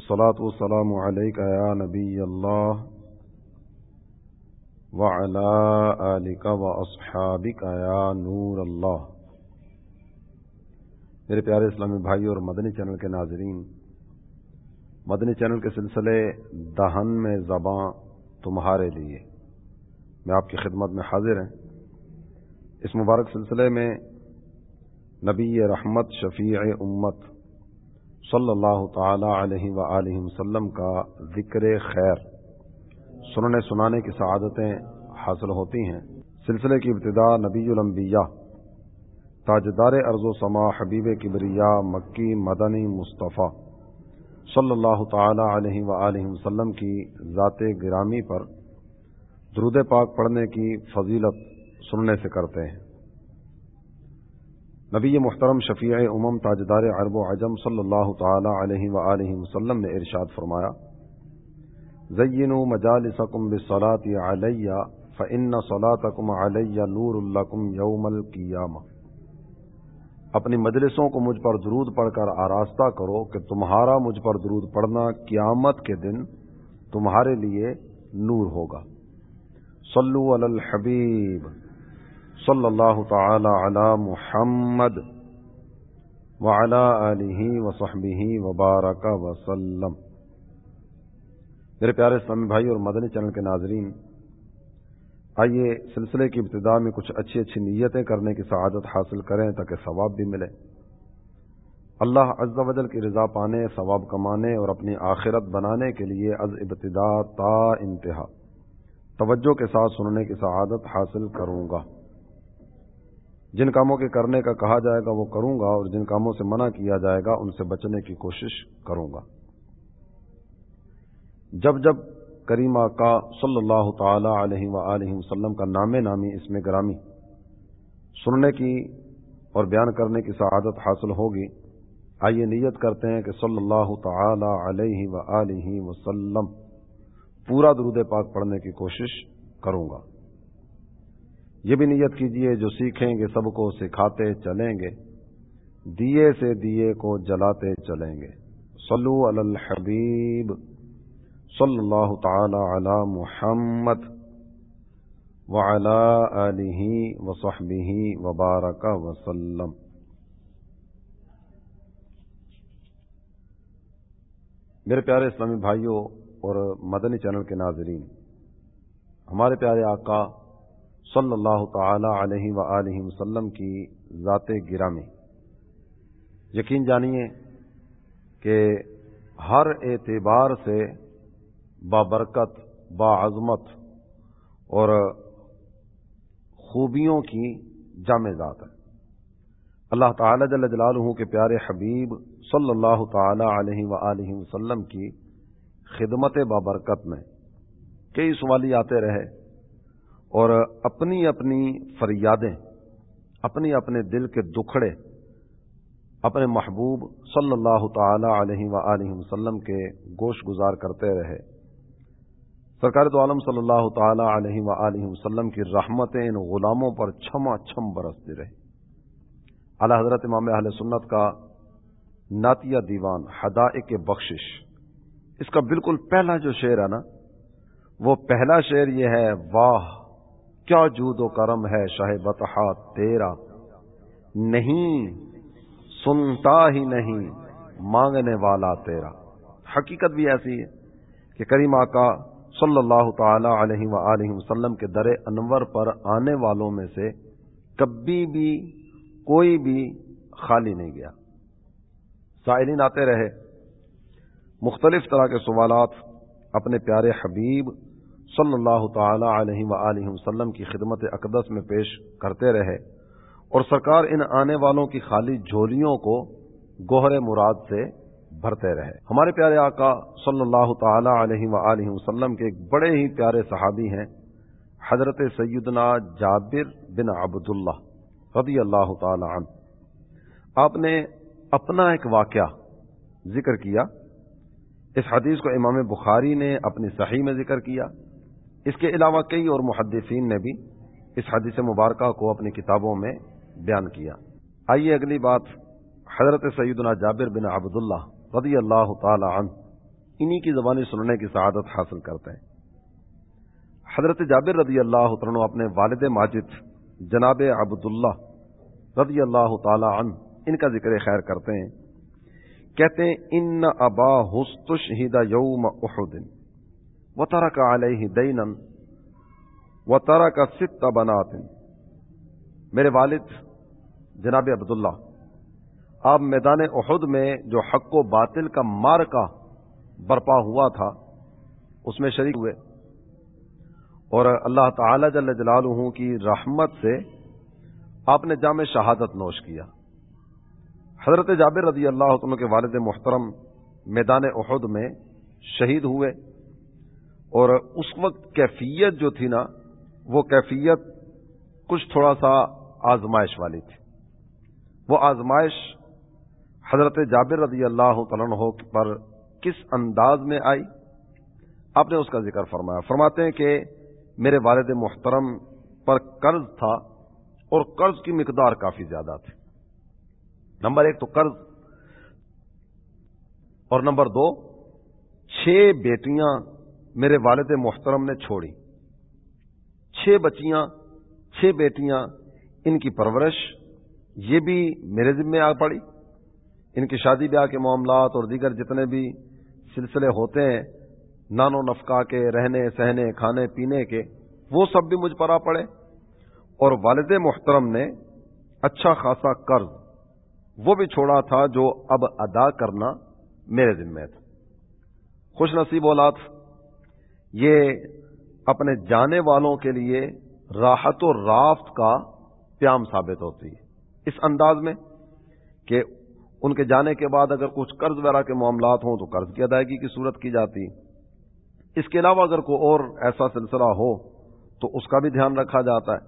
الصلاة والسلام عليك يا نبي الله وعلى آلك وأصحابك يا نور الله. میرے پیارے اسلامی بھائی اور مدنی چینل کے ناظرین، مدنی چینل کے سلسلے دہن میں زباں تمہارے لیے۔ میں آپ کی خدمت میں حاضر ہیں اس مبارک سلسلے میں نبی رحمت شفیع امت صلی اللہ تعالی علیہ و وسلم کا ذکر خیر۔ سننے سنانے کی سعادتیں حاصل ہوتی ہیں۔ سلسلے کی ابتدا نبی الانبیاء، تاجدار ارض و سما حبیب کبریا مکی مدنی مصطفیٰ صلی اللہ تعالی علیہ و وسلم کی ذات گرامی پر درود پاک پڑھنے کی فضیلت سننے سے کرتے ہیں۔ نبی محترم شفیع امم تاجدار عرب و عجم صلی اللہ تعالی علیہ و وسلم نے ارشاد فرمایا زین مجالسکم بصلاۃ علیہ فن صلاتکم علیہ نور الکم یوم القیامہ. اپنی مجلسوں کو مجھ پر درود پڑھ کر آراستہ کرو کہ تمہارا مجھ پر درود پڑھنا قیامت کے دن تمہارے لیے نور ہوگا۔ صلو علی الحبیب۔ صلی اللہ تعالی علی محمد وعلی آلہ وصحبہ وبارک وسلم۔ میرے پیارے اسلامی بھائی اور مدنی چینل کے ناظرین، آئیے سلسلے کی ابتدا میں کچھ اچھی اچھی نیتیں کرنے کی سعادت حاصل کریں تاکہ ثواب بھی ملے۔ اللہ عز و جل کی رضا پانے، ثواب کمانے اور اپنی آخرت بنانے کے لیے از ابتدا تا انتہا توجہ کے ساتھ سننے کی سعادت حاصل کروں گا۔ جن کاموں کے کرنے کا کہا جائے گا وہ کروں گا اور جن کاموں سے منع کیا جائے گا ان سے بچنے کی کوشش کروں گا۔ جب جب کریمہ کا صلی اللہ تعالی علیہ و وسلم کا نام نامی اس میں گرامی سننے کی اور بیان کرنے کی سعادت حاصل ہوگی، آئیے نیت کرتے ہیں کہ صلی اللہ تعالی علیہ و وسلم پورا درود پاک پڑھنے کی کوشش کروں گا۔ یہ بھی نیت کیجیے جو سیکھیں گے سب کو، سکھاتے چلیں گے۔ دیے سے دیے کو جلاتے چلیں گے۔ صلو علی الحبیب۔ صلی اللہ تعالی علی محمد۔ وعلی آلہ وصحبہ وبارک وسلم۔ میرے پیارے اسلامی بھائیوں اور مدنی چینل کے ناظرین، ہمارے پیارے آقا صلی اللہ تعالی علیہ و وسلم کی ذات گرامی۔ یقین جانیے کہ ہر اعتبار سے بابرکت باعظمت اور خوبیوں کی جامع ذات ہے۔ اللہ تعالی جل جلالہ کے پیارے حبیب صلی اللہ تعالی علیہ و وسلم کی خدمت بابرکت میں کئی سوالی آتے رہے۔ اور اپنی اپنی فریادیں، اپنی اپنے دل کے دکھڑے، اپنے محبوب صلی اللہ تعالی علیہ و وسلم کے گوش گزار کرتے رہے۔ سرکار تو عالم صلی اللہ تعالی علیہ و وسلم کی رحمتیں ان غلاموں پر چھما چھم برستی رہی۔ اعلی حضرت امام اہل سنت کا ناتیہ دیوان، حدائق بخشش۔ اس کا بالکل پہلا جو شعر ہے نا، وہ پہلا شعر یہ ہے، واہ! کیا جود و کرم ہے شاہ بتہ تیرا؟ نہیں، سنتا ہی نہیں مانگنے والا تیرا۔ حقیقت بھی ایسی ہے کہ کریم آقا صلی اللہ تعالی علیہ و وسلم کے در انور پر آنے والوں میں سے کبھی بھی کوئی بھی خالی نہیں گیا۔ سائلین آتے رہے، مختلف طرح کے سوالات اپنے پیارے حبیب صلی اللہ تعالی علیہ و وسلم کی خدمت اقدس میں پیش کرتے رہے اور سرکار ان آنے والوں کی خالی جھولیوں کو گوہر مراد سے بھرتے رہے۔ ہمارے پیارے آقا صلی اللہ تعالی علیہ و وسلم کے ایک بڑے ہی پیارے صحابی ہیں، حضرت سیدنا جابر بن عبداللہ رضی اللہ تعالی عنہ۔ آپ نے اپنا ایک واقعہ ذکر کیا۔ اس حدیث کو امام بخاری نے اپنی صحیح میں ذکر کیا۔ اس کے علاوہ کئی اور محدثین نے بھی اس حدیث مبارکہ کو اپنی کتابوں میں بیان کیا۔ آئیے اگلی بات، حضرت سیدنا جابر بن عبداللہ رضی اللہ تعالی عنہ، انہی کی زبانی سننے کی سعادت حاصل کرتے ہیں۔ حضرت جابر رضی اللہ عنہ اپنے والد ماجد جناب عبداللہ رضی اللہ تعالی عنہ، ان کا ذکر خیر کرتے ہیں۔ کہتے ہیں، ان ابا حسط یوم احدن و تارا کا علیہ دین و تارا کا ست بنات۔ میرے والد، جناب عبداللہ، آپ میدان احد میں جو حق و باطل کا مار کا برپا ہوا تھا، اس میں شریک ہوئے۔ اور اللہ تعالی جل جلالہ کی رحمت سے آپ نے جامع شہادت نوش کیا۔ حضرت جابر رضی اللہ عنہ کے والد محترم میدان احد میں شہید ہوئے۔ اور اس وقت کیفیت جو تھی نا، وہ کیفیت کچھ تھوڑا سا آزمائش والی تھی۔ وہ آزمائش حضرت جابر رضی اللہ عنہ پر کس انداز میں آئی؟ آپ نے اس کا ذکر فرمایا۔ فرماتے ہیں کہ میرے والد محترم پر قرض تھا اور قرض کی مقدار کافی زیادہ تھی۔ نمبر ایک تو قرض اور نمبر دو، چھ بیٹیاں میرے والد محترم نے چھوڑی۔ چھ بچیاں، چھ بیٹیاں، ان کی پرورش، یہ بھی میرے ذمے آ پڑی۔ ان کی شادی بیاہ کے معاملات اور دیگر جتنے بھی سلسلے ہوتے ہیں نانو نفقہ کے رہنے، سہنے، کھانے، پینے کے، وہ سب بھی مجھ پر آ پڑے۔ اور والد محترم نے اچھا خاصا قرض، وہ بھی چھوڑا تھا جو اب ادا کرنا میرے ذمے تھا۔ خوش نصیب اولاد یہ اپنے جانے والوں کے لیے راحت و رافت کا پیام ثابت ہوتی ہے۔ اس انداز میں کہ ان کے جانے کے بعد اگر کچھ قرض وغیرہ کے معاملات ہوں تو قرض کی ادائیگی کی صورت کی جاتی۔ اس کے علاوہ اگر کوئی اور ایسا سلسلہ ہو تو اس کا بھی دھیان رکھا جاتا ہے۔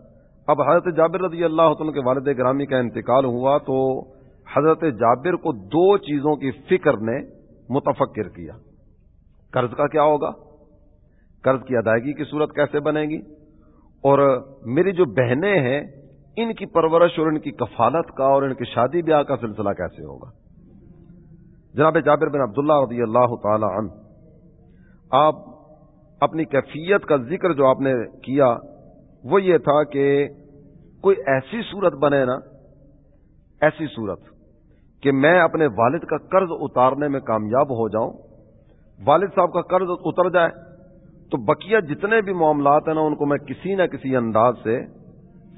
اب حضرت جابر رضی اللہ عنہ کے والد گرامی کا انتقال ہوا تو حضرت جابر کو دو چیزوں کی فکر نے متفکر کیا۔ قرض کا کیا ہوگا؟ قرض کی ادائیگی کی صورت کیسے بنے گی؟ اور میری جو بہنیں ہیں، ان کی پرورش اور ان کی کفالت کا اور ان کی شادی بیاہ کا سلسلہ کیسے ہوگا؟ جناب جابر بن عبداللہ رضی اللہ تعالی عنہ، آپ اپنی کیفیت کا ذکر جو آپ نے کیا، وہ یہ تھا کہ کوئی ایسی صورت بنے نا، ایسی صورت کہ میں اپنے والد کا قرض اتارنے میں کامیاب ہو جاؤں، والد صاحب کا قرض اتر جائے تو بقیہ جتنے بھی معاملات ہیں نا، ان کو میں کسی نہ کسی انداز سے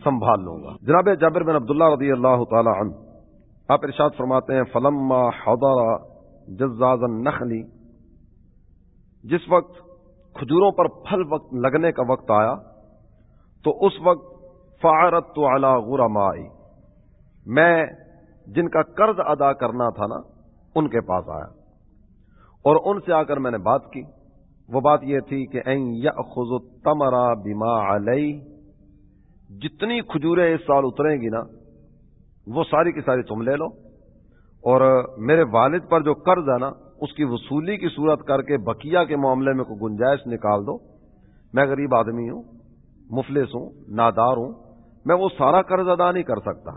سنبھال لوں گا۔ جناب جابر بن عبداللہ رضی اللہ تعالی عنہ، آپ ارشاد فرماتے ہیں فلم حضر جزاز نخلی جس وقت کھجوروں پر پھل وقت لگنے کا وقت آیا، تو اس وقت فارت تو اعلی غرمائی میں جن کا قرض ادا کرنا تھا نا، ان کے پاس آیا۔ اور ان سے آ کر میں نے بات کی۔ وہ بات یہ تھی کہ این یا تمرا بیما علیہ، جتنی کھجوریں اس سال اتریں گی نا، وہ ساری کی ساری تم لے لو۔ اور میرے والد پر جو قرض ہے نا، اس کی وصولی کی صورت کر کے بکیا کے معاملے میں کوئی گنجائش نکال دو۔ میں غریب آدمی ہوں، مفلس ہوں، نادار ہوں، میں وہ سارا قرض ادا نہیں کر سکتا۔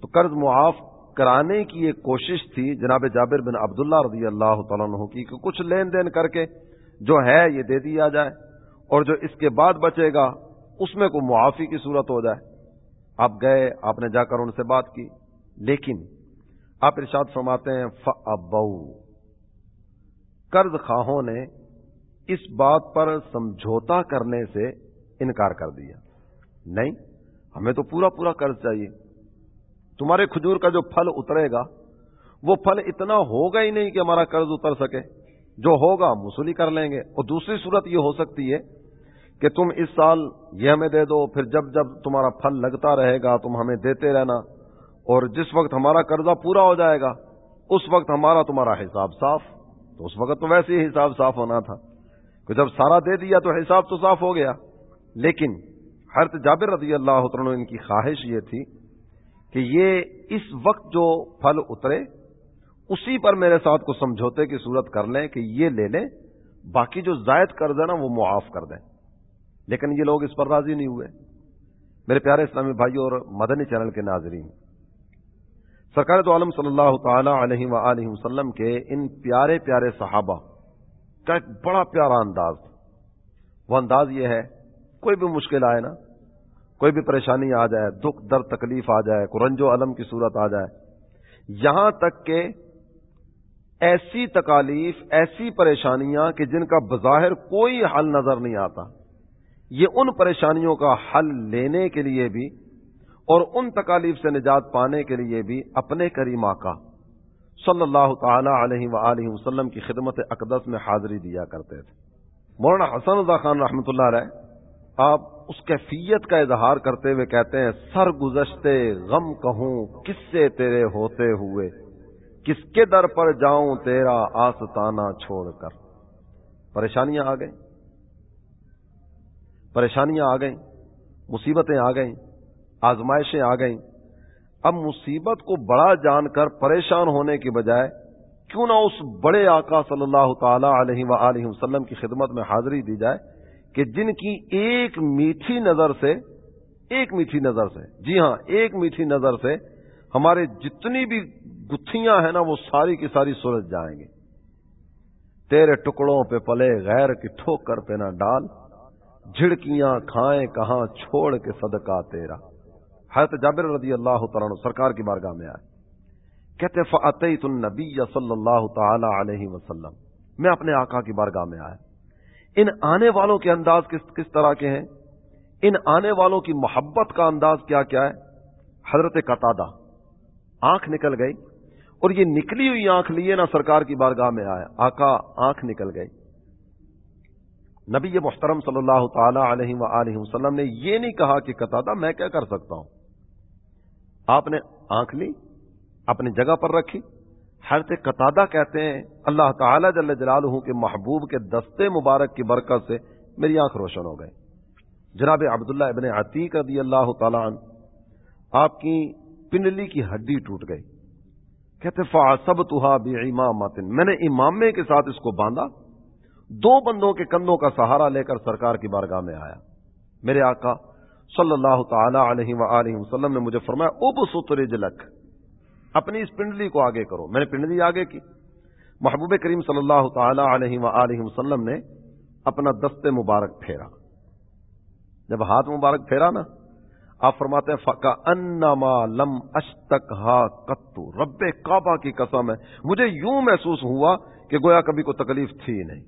تو قرض معاف کرانے کی ایک کوشش تھی جناب جابر بن عبداللہ رضی اللہ تعالیٰ عنہ کی کہ کچھ لین دین کر کے جو ہے یہ دے دیا جائے اور جو اس کے بعد بچے گا، اس میں کوئی معافی کی صورت ہو جائے۔ آپ گئے، آپ نے جا کر ان سے بات کی۔ لیکن آپ ارشاد فرماتے ہیں فبو قرض خواہوں نے اس بات پر سمجھوتا کرنے سے انکار کر دیا۔ نہیں، ہمیں تو پورا پورا قرض چاہیے۔ تمہارے کھجور کا جو پھل اترے گا، وہ پھل اتنا ہوگا ہی نہیں کہ ہمارا قرض اتر سکے۔ جو ہوگا ہم وصولی کر لیں گے۔ اور دوسری صورت یہ ہو سکتی ہے کہ تم اس سال یہ ہمیں دے دو، پھر جب جب تمہارا پھل لگتا رہے گا تم ہمیں دیتے رہنا۔ اور جس وقت ہمارا قرضہ پورا ہو جائے گا، اس وقت ہمارا تمہارا حساب صاف۔ تو اس وقت تو ویسے ہی حساب صاف ہونا تھا کہ جب سارا دے دیا تو حساب تو صاف ہو گیا۔ لیکن حرت جابر رضی اللہ عنہ ان کی خواہش یہ تھی کہ یہ اس وقت جو پھل اترے اسی پر میرے ساتھ کو سمجھوتے کی صورت کر لیں کہ یہ لے لیں، باقی جو زائد قرض ہے نا وہ معاف کر دیں۔ لیکن یہ لوگ اس پر راضی نہیں ہوئے۔ میرے پیارے اسلامی بھائی اور مدنی چینل کے ناظرین، سرکار تو عالم صلی اللہ تعالی علیہ و وسلم کے ان پیارے پیارے صحابہ کا ایک بڑا پیارا انداز وہ انداز یہ ہے، کوئی بھی مشکل آئے نا، کوئی بھی پریشانی آ جائے، دکھ، درد، تکلیف آ جائے قرنج و علم کی صورت آ جائے، یہاں تک کہ ایسی تکالیف، ایسی پریشانیاں کہ جن کا بظاہر کوئی حل نظر نہیں آتا۔ یہ ان پریشانیوں کا حل لینے کے لیے بھی اور ان تکالیف سے نجات پانے کے لیے بھی اپنے کریم آقا صلی اللہ تعالی علیہ و وسلم کی خدمت اقدس میں حاضری دیا کرتے تھے۔ مولانا حسن رضا خان رحمۃ اللہ علیہ، آپ اس کیفیت کا اظہار کرتے ہوئے کہتے ہیں سر گزشتے غم کہوں کس سے تیرے ہوتے ہوئے۔ کس کے در پر جاؤں تیرا آستانہ چھوڑ کر؟ پریشانیاں آ گئیں۔ پریشانیاں آ گئیں، مصیبتیں آ گئیں، آزمائشیں آ گئیں۔ اب مصیبت کو بڑا جان کر پریشان ہونے کی بجائے کیوں نہ اس بڑے آقا صلی اللہ تعالی علیہ و وسلم کی خدمت میں حاضری دی جائے کہ جن کی ایک میٹھی نظر سے، ایک میٹھی نظر سے جی ہاں ایک میٹھی نظر سے ہمارے جتنی بھی گتھیاں ہیں نا، وہ ساری کی ساری سلجھ جائیں گے تیرے ٹکڑوں پہ پلے غیر کی ٹھوکر پہ نہ ڈال۔ جھڑکیاں کھائیں کہاں چھوڑ کے صدقہ تیرا۔ حضرت جابر رضی اللہ تعالیٰ سرکار کی بارگاہ میں آئے۔ کہتے فعت النبی صلی اللہ تعالی علیہ وسلم۔ میں اپنے آقا کی بارگاہ میں آیا۔ ان آنے والوں کے انداز کس کس طرح کے ہیں؟ ان آنے والوں کی محبت کا انداز کیا کیا ہے؟ حضرت قطادہ۔ آنکھ نکل گئی۔ اور یہ نکلی ہوئی آنکھ لیے نا سرکار کی بارگاہ میں آیا۔ آقا آنکھ نکل گئی۔ نبی محترم صلی اللہ تعالی علیہ و وسلم نے یہ نہیں کہا کہ قطادہ میں کیا کر سکتا ہوں؟ آپ نے آنکھ لی، اپنی جگہ پر رکھی۔ حضرت قطادہ کہتے ہیں، اللہ تعالی جل جلالہ کے محبوب کے دستے مبارک کی برکت سے میری آنکھ روشن ہو گئی۔ جناب عبداللہ ابن عتیق رضی اللہ تعالیٰ عنہ، آپ کی پنڈلی کی ہڈی ٹوٹ گئی۔ کہتے فاسب تہا بھی میں نے امامے کے ساتھ اس کو باندھا۔ دو بندوں کے کندھوں کا سہارا لے کر سرکار کی بارگاہ میں آیا۔ میرے آقا صلی اللہ تعالی علیہ و وسلم نے مجھے فرمایا، اب ستر جلک، اپنی اس پنڈلی کو آگے کرو۔ میں نے پنڈلی آگے کی۔ محبوب کریم صلی اللہ تعالی علیہ و وسلم نے اپنا دست مبارک پھیرا۔ جب ہاتھ مبارک پھیرا نا آپ فرماتے ہیں فکا انما لم اشتک ہا کتو رب کعبہ کی قسم ہے۔ مجھے یوں محسوس ہوا کہ گویا کبھی کوئی تکلیف تھی نہیں۔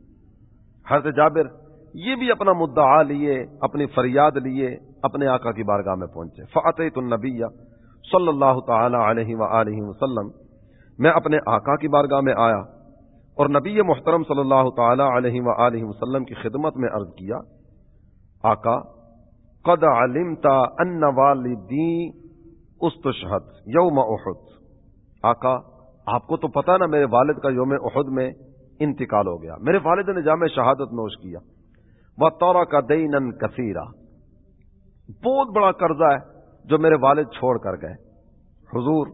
حضرت جابر، یہ بھی اپنا مدعا لیے، اپنی فریاد لیے اپنے آقا کی بارگاہ میں پہنچے۔ فعت النبی صلی اللہ تعالی علیہ و وسلم۔ میں اپنے آقا کی بارگاہ میں آیا اور نبی محترم صلی اللہ تعالی علیہ و وسلم کی خدمت میں عرض کیا، آقا قد علمتا ان والدی استشہد یوم احد آقا، آپ کو تو پتا نا میرے والد کا یوم احد میں انتقال ہو گیا۔ میرے والد نے جامع شہادت نوش کیا۔ وہ تورا کا دین کثیرہ بہت بڑا قرضہ ہے جو میرے والد چھوڑ کر گئے۔ حضور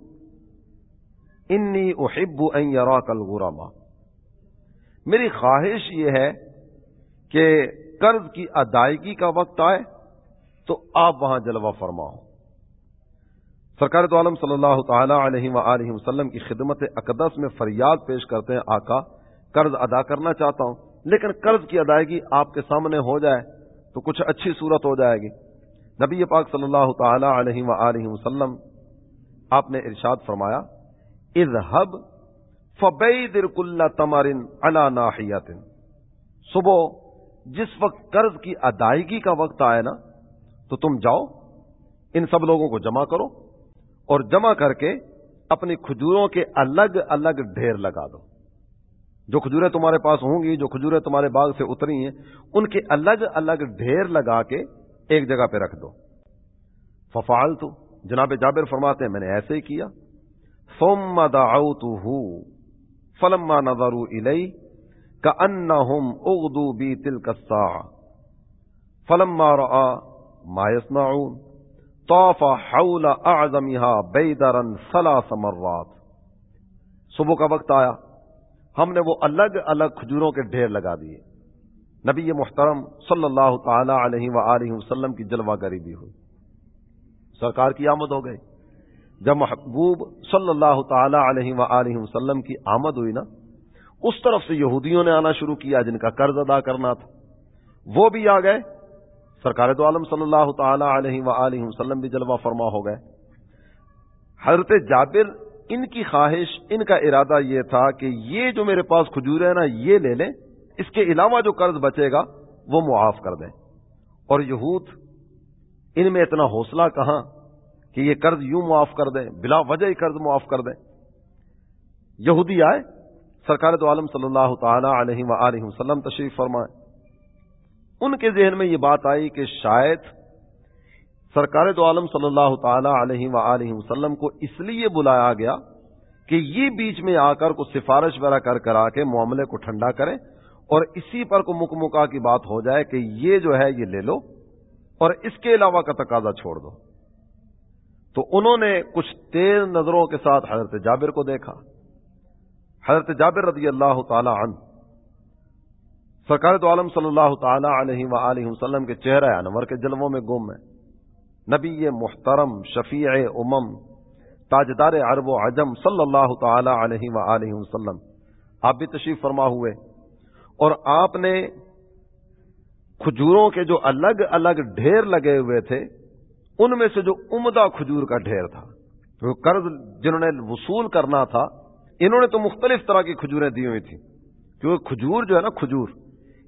انی احب ان یرا کل میری خواہش یہ ہے کہ قرض کی ادائیگی کا وقت آئے تو آپ وہاں جلوہ فرماؤ۔ سرکار تو عالم صلی اللہ تعالی علیہ و وسلم کی خدمت اقدس میں فریاد پیش کرتے ہیں، آقا، قرض ادا کرنا چاہتا ہوں، لیکن قرض کی ادائیگی آپ کے سامنے ہو جائے تو کچھ اچھی صورت ہو جائے گی۔ نبی پاک صلی اللہ تعالی علیہ و وسلم، آپ نے ارشاد فرمایا، اذهب فبیدر کل تمارن علا ناحیت۔ صبح جس وقت قرض کی ادائیگی کا وقت آئے نا تو تم جاؤ، ان سب لوگوں کو جمع کرو اور جمع کر کے اپنی کھجوروں کے الگ الگ ڈھیر لگا دو۔ جو کھجوریں تمہارے پاس ہوں گی، جو کھجوریں تمہارے باغ سے اتری ہیں، ان کے الگ الگ ڈھیر لگا کے ایک جگہ پہ رکھ دو۔ ففال تو جناب جابر فرماتے ہیں، میں نے ایسے ہی کیا۔ ثم دعوته، فلما نظروا إليه، كأنهم أغدوا بي تلك الساعة۔ فلما رأى ما يصنعون. طاف حول أعظمها بيدرا ثلاث مرات. صبح کا وقت آیا، ہم نے وہ الگ الگ کھجوروں کے ڈھیر لگا دیے۔ نبی محترم صلی اللہ تعالی علیہ و وسلم کی جلوہ گری بھی ہوئی۔ سرکار کی آمد ہو گئی۔ جب محبوب صلی اللہ تعالی علیہ و وسلم کی آمد ہوئی نا، اس طرف سے یہودیوں نے آنا شروع کیا جن کا قرض ادا کرنا تھا۔ وہ بھی آ گئے سرکار تو عالم صلی اللہ تعالی علیہ و وسلم بھی جلوہ فرما ہو گئے۔ حضرت جابر، ان کی خواہش، ان کا ارادہ یہ تھا کہ یہ جو میرے پاس کھجور ہے نا، یہ لے لیں، اس کے علاوہ جو قرض بچے گا، وہ معاف کر دیں۔ اور یہود، ان میں اتنا حوصلہ کہاں کہ یہ قرض یوں معاف کر دیں، بلا وجہ ہی قرض معاف کر دیں۔ یہودی آئے، سرکار تو عالم صلی اللہ تعالی علیہ و وسلم تشریف فرمائے۔ ان کے ذہن میں یہ بات آئی کہ شاید سرکار تو عالم صلی اللہ تعالی علیہ و وسلم کو اس لیے بلایا گیا کہ یہ بیچ میں آ کر کو سفارش وغیرہ کر کرا کے معاملے کو ٹھنڈا کریں اور اسی پر کو مک مکا کی بات ہو جائے کہ یہ جو ہے یہ لے لو اور اس کے علاوہ کا تقاضا چھوڑ دو۔ تو انہوں نے کچھ تیز نظروں کے ساتھ حضرت جابر کو دیکھا۔ حضرت جابر رضی اللہ تعالی عنہ سرکار تو عالم صلی اللہ تعالی علیہ و وسلم کے چہرہ انور کے جلووں میں گم ہے۔ نبی محترم، شفیع امم، تاجدار عرب و عجم صلی اللہ تعالی علیہ و وسلم، آپ بھی تشریف فرما ہوئے۔ اور آپ نے کھجوروں کے جو الگ الگ ڈھیر لگے ہوئے تھے، ان میں سے جو عمدہ کھجور کا ڈھیر تھا جو قرض جنہوں نے وصول کرنا تھا، انہوں نے تو مختلف طرح کی کھجوریں دی ہوئی تھیں۔ کیونکہ کھجور جو ہے نا، کھجور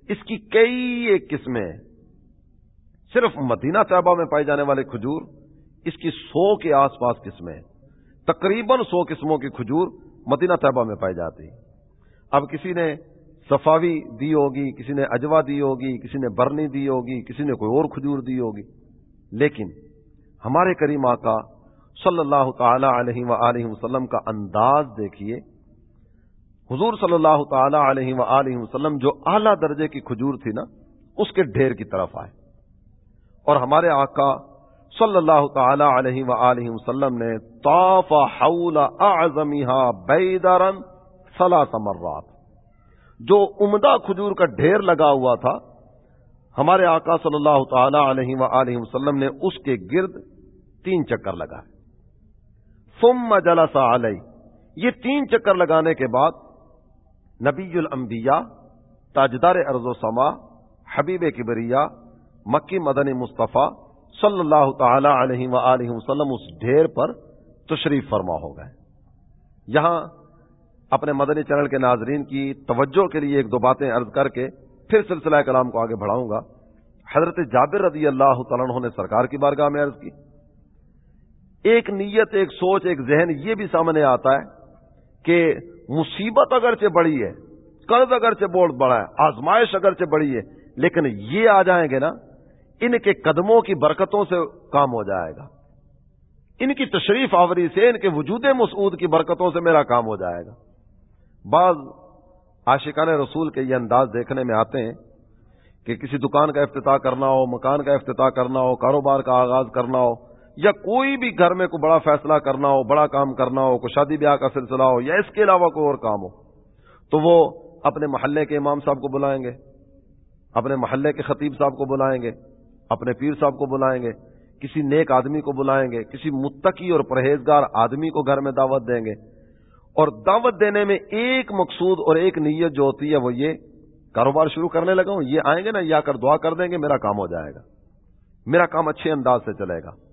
اس کی کئی ایک قسمیں صرف مدینہ طیبہ میں پائی جانے والے کھجور، اس کی سو کے آس پاس قسمیں تقریباً سو قسموں کی کھجور مدینہ طیبہ میں پائی جاتی اب کسی نے صفاوی دی ہوگی، کسی نے اجوا دی ہوگی، کسی نے برنی دی ہوگی، کسی نے کوئی اور کھجور دی ہوگی۔ لیکن ہمارے کریم آقا صلی اللہ تعالی علیہ و وسلم کا انداز دیکھیے۔ حضور صلی اللہ تعالی علیہ و وسلم جو اعلی درجے کی کھجور تھی نا، اس کے ڈھیر کی طرف آئے۔ اور ہمارے آقا صلی اللہ تعالی علیہ و وسلم نے طاف حول بیدرن ثلاث مرات۔ جو عمدہ کھجور کا ڈھیر لگا ہوا تھا، ہمارے آقا صلی اللہ تعالی علیہ و وسلم نے اس کے گرد تین چکر لگائے۔ ثم جلس علیہ یہ تین چکر لگانے کے بعد نبی الانبیاء، تاجدار ارض و سما، حبیب کبریا، مکی مدنی مصطفیٰ صلی اللہ تعالی علیہ و وسلم اس ڈھیر پر تشریف فرما ہو گئے۔ یہاں اپنے مدنی چینل کے ناظرین کی توجہ کے لیے ایک دو باتیں عرض کر کے پھر سلسلہ کلام کو آگے بڑھاؤں گا۔ حضرت جابر رضی اللہ تعالیٰ نے سرکار کی بارگاہ میں عرض کی۔ ایک نیت، ایک سوچ، ایک ذہن یہ بھی سامنے آتا ہے کہ مصیبت اگرچہ بڑی ہے قرض اگرچہ بہت بڑا ہے، آزمائش اگرچہ بڑی ہے، لیکن یہ آ جائیں گے نا، ان کے قدموں کی برکتوں سے کام ہو جائے گا۔ ان کی تشریف آوری سے، ان کے وجود مسعود کی برکتوں سے میرا کام ہو جائے گا۔ بعض عاشقان رسول کے یہ انداز دیکھنے میں آتے ہیں کہ کسی دکان کا افتتاح کرنا ہو، مکان کا افتتاح کرنا ہو، کاروبار کا آغاز کرنا ہو یا کوئی بھی گھر میں کوئی بڑا فیصلہ کرنا ہو، بڑا کام کرنا ہو، کوئی شادی بیاہ کا سلسلہ ہو، یا اس کے علاوہ کوئی اور کام ہو، تو وہ اپنے محلے کے امام صاحب کو بلائیں گے، اپنے محلے کے خطیب صاحب کو بلائیں گے، اپنے پیر صاحب کو بلائیں گے، کسی نیک آدمی کو بلائیں گے، کسی متقی اور پرہیزگار آدمی کو گھر میں دعوت دیں گے۔ اور دعوت دینے میں ایک مقصود اور ایک نیت جو ہوتی ہے وہ یہ، کاروبار شروع کرنے لگا ہوں، یہ آئیں گے نا، یا کر دعا کر دیں گے، میرا کام ہو جائے گا۔ میرا کام اچھے انداز سے چلے گا۔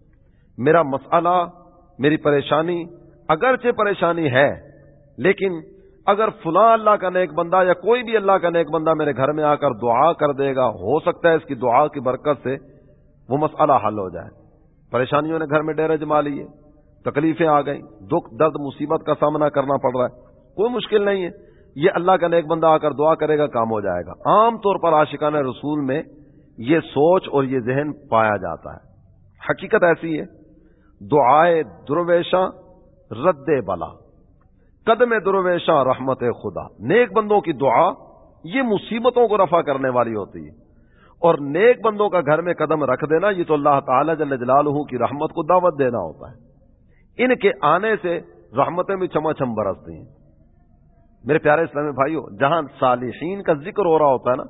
میرا مسئلہ، میری پریشانی اگرچہ پریشانی ہے، لیکن اگر فلاں اللہ کا نیک بندہ یا کوئی بھی اللہ کا نیک بندہ میرے گھر میں آ کر دعا کر دے گا، ہو سکتا ہے اس کی دعا کی برکت سے وہ مسئلہ حل ہو جائے۔ پریشانیوں نے گھر میں ڈیرے جما لیے، تکلیفیں آ گئیں، دکھ، درد، مصیبت کا سامنا کرنا پڑ رہا ہے۔ کوئی مشکل نہیں ہے، یہ اللہ کا نیک بندہ آ کر دعا کرے گا، کام ہو جائے گا۔ عام طور پر عاشقان رسول میں یہ سوچ اور یہ ذہن پایا جاتا ہے۔ حقیقت ایسی ہے دعائے درویشا رد بلا۔ قدم درویشاں، رحمت خدا۔ نیک بندوں کی دعا، یہ مصیبتوں کو رفع کرنے والی ہوتی۔ ہے اور نیک بندوں کا گھر میں قدم رکھ دینا، یہ تو اللہ تعالی جل جلالہ کی رحمت کو دعوت دینا ہوتا ہے۔ ان کے آنے سے رحمتیں بھی چما چم برستی ہیں۔ میرے پیارے اسلامی بھائیوں جہاں صالحین کا ذکر ہو رہا ہوتا ہے نا،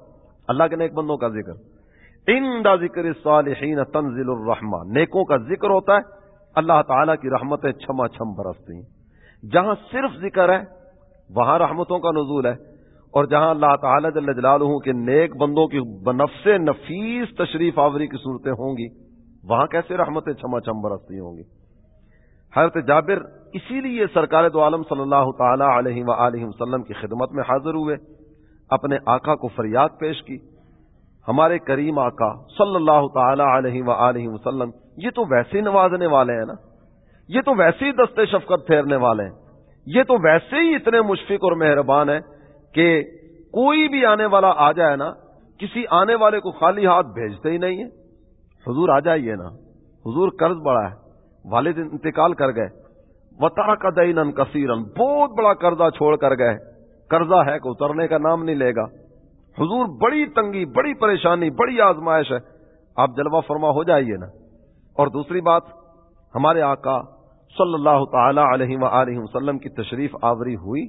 اللہ کے نیک بندوں کا ذکر۔ ان دا ذکر صالحین تنزل الرحمہ نیکوں کا ذکر ہوتا ہے اللہ تعالیٰ کی رحمتیں چھما چھم برستی ہیں۔ جہاں صرف ذکر ہے، وہاں رحمتوں کا نزول ہے۔ اور جہاں اللہ تعالیٰ جل جلالہ کے نیک بندوں کی بنفس نفیس تشریف آوری کی صورتیں ہوں گی، وہاں کیسے رحمتیں چھما چھم برستی ہوں گی؟ حضرت جابر اسی لیے سرکار دو عالم صلی اللہ تعالی علیہ و وسلم کی خدمت میں حاضر ہوئے، اپنے آقا کو فریاد پیش کی۔ ہمارے کریم آقا صلی اللہ تعالی علیہ و وسلم یہ تو ویسے ہی نوازنے والے ہیں نا۔ یہ تو ویسے ہی دستے شفقت پھیرنے والے ہیں۔ یہ تو ویسے ہی اتنے مشفق اور مہربان ہیں کہ کوئی بھی آنے والا آ جائے نا، کسی آنے والے کو خالی ہاتھ بھیجتے ہی نہیں ہے حضور آ جائیے نا۔ حضور قرض بڑا ہے۔ والد انتقال کر گئے۔ وطا کا دین کثیرن بہت بڑا قرضہ چھوڑ کر گئے۔ قرضہ ہے کہ اترنے کا نام نہیں لے گا۔ حضور بڑی تنگی، بڑی پریشانی، بڑی آزمائش ہے۔ آپ جلوہ فرما ہو جائیے نا۔ اور دوسری بات، ہمارے آقا صلی اللہ تعالی علیہ و وسلم کی تشریف آوری ہوئی۔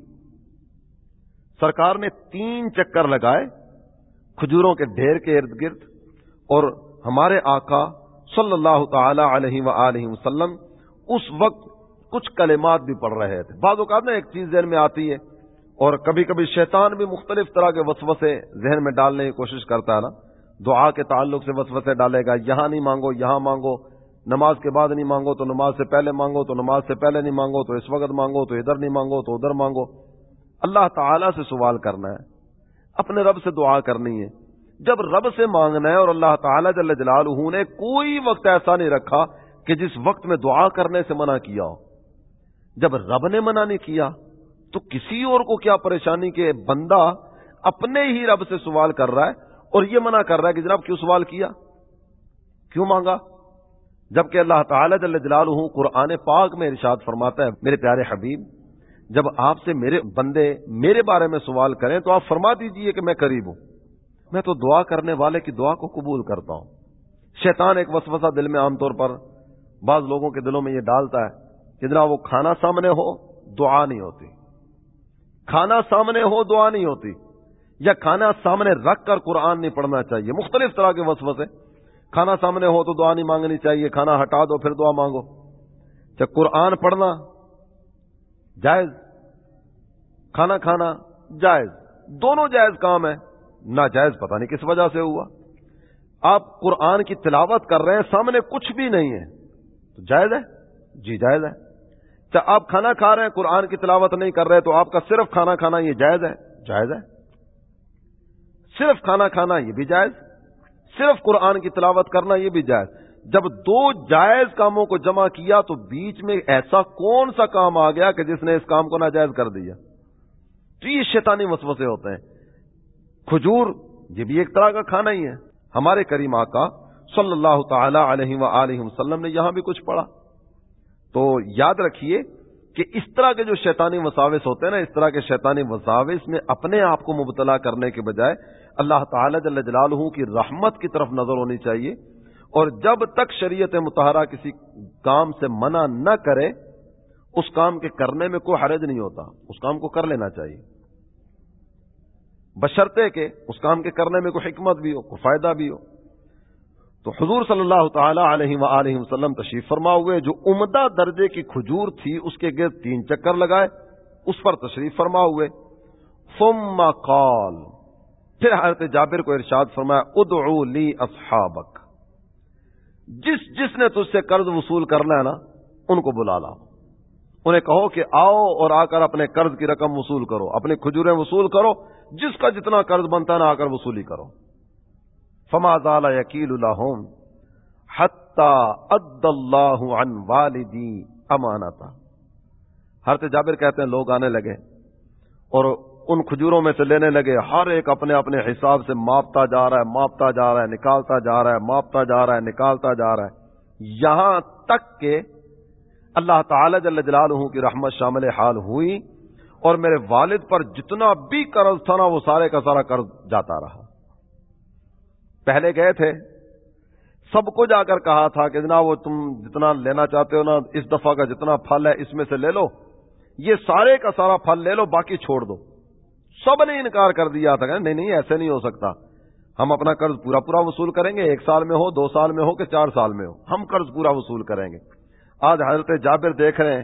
سرکار نے تین چکر لگائے، کھجوروں کے ڈھیر کے ارد گرد، اور ہمارے آقا صلی اللہ تعالی علیہ و وسلم اس وقت کچھ کلمات بھی پڑھ رہے تھے۔ بعض اوقات نا ایک چیز ذہن میں آتی ہے، اور کبھی کبھی شیطان بھی مختلف طرح کے وسوسے ذہن میں ڈالنے کی کوشش کرتا ہے نا۔ دعا کے تعلق سے وسوسے ڈالے گا، یہاں نہیں مانگو، یہاں مانگو۔ نماز کے بعد نہیں مانگو تو نماز سے پہلے مانگو، تو نماز سے پہلے نہیں مانگو، تو اس وقت مانگو، تو ادھر نہیں مانگو، تو ادھر مانگو۔ اللہ تعالی سے سوال کرنا ہے۔ اپنے رب سے دعا کرنی ہے۔ جب رب سے مانگنا ہے اور اللہ تعالیٰ جل جلالہ نے کوئی وقت ایسا نہیں رکھا کہ جس وقت میں دعا کرنے سے منع کیا ہو۔ جب رب نے منع نہیں کیا، تو کسی اور کو کیا پریشانی کے بندہ اپنے ہی رب سے سوال کر رہا ہے اور یہ منع کر رہا ہے کہ جناب کیوں سوال کیا؟ کیوں مانگا؟ جبکہ اللہ تعالی جل جلالہ قرآن پاک میں ارشاد فرماتا ہے، میرے پیارے حبیب، جب آپ سے میرے بندے میرے بارے میں سوال کریں تو آپ فرما دیجیے کہ میں قریب ہوں۔ میں تو دعا کرنے والے کی دعا کو قبول کرتا ہوں۔ شیطان ایک وسوسہ دل میں عام طور پر بعض لوگوں کے دلوں میں یہ ڈالتا ہے کہ جناب وہ کھانا سامنے ہو، دعا نہیں ہوتی۔ کھانا سامنے ہو، دعا نہیں ہوتی۔ یا کھانا سامنے رکھ کر قرآن نہیں پڑھنا چاہیے۔ مختلف طرح کے وسوسے۔ کھانا سامنے ہو تو دعا نہیں مانگنی چاہیے، کھانا ہٹا دو، پھر دعا مانگو۔ چاہے قرآن پڑھنا جائز، کھانا کھانا جائز، دونوں جائز کام ہے ناجائز پتہ نہیں کس وجہ سے ہوا۔ آپ قرآن کی تلاوت کر رہے ہیں، سامنے کچھ بھی نہیں ہے۔ تو جائز ہے؟ جی جائز ہے۔ چاہے آپ کھانا کھا رہے ہیں، قرآن کی تلاوت نہیں کر رہے تو آپ کا صرف کھانا کھانا یہ جائز ہے؟ جائز ہے۔ صرف کھانا کھانا یہ بھی جائز صرف قرآن کی تلاوت کرنا یہ بھی جائز۔ جب دو جائز کاموں کو جمع کیا تو بیچ میں ایسا کون سا کام آ گیا کہ جس نے اس کام کو ناجائز کر دیا؟ تو یہ شیطانی مسوسے ہوتے ہیں۔ کھجور، یہ بھی ایک طرح کا کھانا ہی ہے۔ ہمارے کریم آقا صلی اللہ تعالی علیہ و وسلم نے یہاں بھی کچھ پڑھا۔ تو یاد رکھیے کہ اس طرح کے جو شیطانی مساوس ہوتے ہیں نا، اس طرح کے شیطانی مساوس میں اپنے آپ کو مبتلا کرنے کے بجائے اللہ تعالی جل جلالہ کی رحمت کی طرف نظر ہونی چاہیے اور جب تک شریعت متحرہ کسی کام سے منع نہ کرے، اس کام کے کرنے میں کوئی حرج نہیں ہوتا، اس کام کو کر لینا چاہیے۔ بشرطے کہ اس کام کے کرنے میں کوئی حکمت بھی ہو، کوئی فائدہ بھی ہو۔ تو حضور صلی اللہ تعالی علیہ و وسلم تشریف فرما ہوئے، جو عمدہ درجے کی کھجور تھی، اس کے گرد تین چکر لگائے، اس پر تشریف فرما ہوئے۔ فم قال پھر حضرت جابر کو ارشاد فرمایا، ادعو لی اصحابک. جس جس نے تجھ سے قرض وصول کرنا ہے نا، ان کو بلا لا۔ انہیں کہو کہ آؤ اور آ کر اپنے قرض کی رقم وصول کرو، اپنی کھجوریں وصول کرو، جس کا جتنا قرض بنتا نا، آ کر وصولی کرو۔ فما زال یقیل الحم اد اللہ عن والدی امانتا۔ ہر جابر کہتے ہیں، لوگ آنے لگے اور ان کھجوروں میں سے لینے لگے۔ ہر ایک اپنے اپنے حساب سے ماپتا جا رہا ہے، ماپتا جا رہا ہے، نکالتا جا رہا ہے، ماپتا جا رہا ہے، نکالتا جا رہا ہے۔ یہاں تک کہ اللہ تعالی جل جلالہ کی رحمت شامل حال ہوئی اور میرے والد پر جتنا بھی قرض تھا نا، وہ سارے کا سارا قرض جاتا رہا۔ پہلے گئے تھے۔ سب کو جا کر کہا تھا کہ جناب، وہ تم جتنا لینا چاہتے ہو نا، اس دفعہ کا جتنا پھل ہے، اس میں سے لے لو۔ یہ سارے کا سارا پھل لے لو، باقی چھوڑ دو۔ سب نے انکار کر دیا تھا کہ نہیں نہیں، ایسے نہیں ہو سکتا۔ ہم اپنا قرض پورا پورا وصول کریں گے، ایک سال میں ہو، دو سال میں ہو، کہ چار سال میں ہو۔ ہم قرض پورا وصول کریں گے۔ آج حضرت جابر دیکھ رہے ہیں،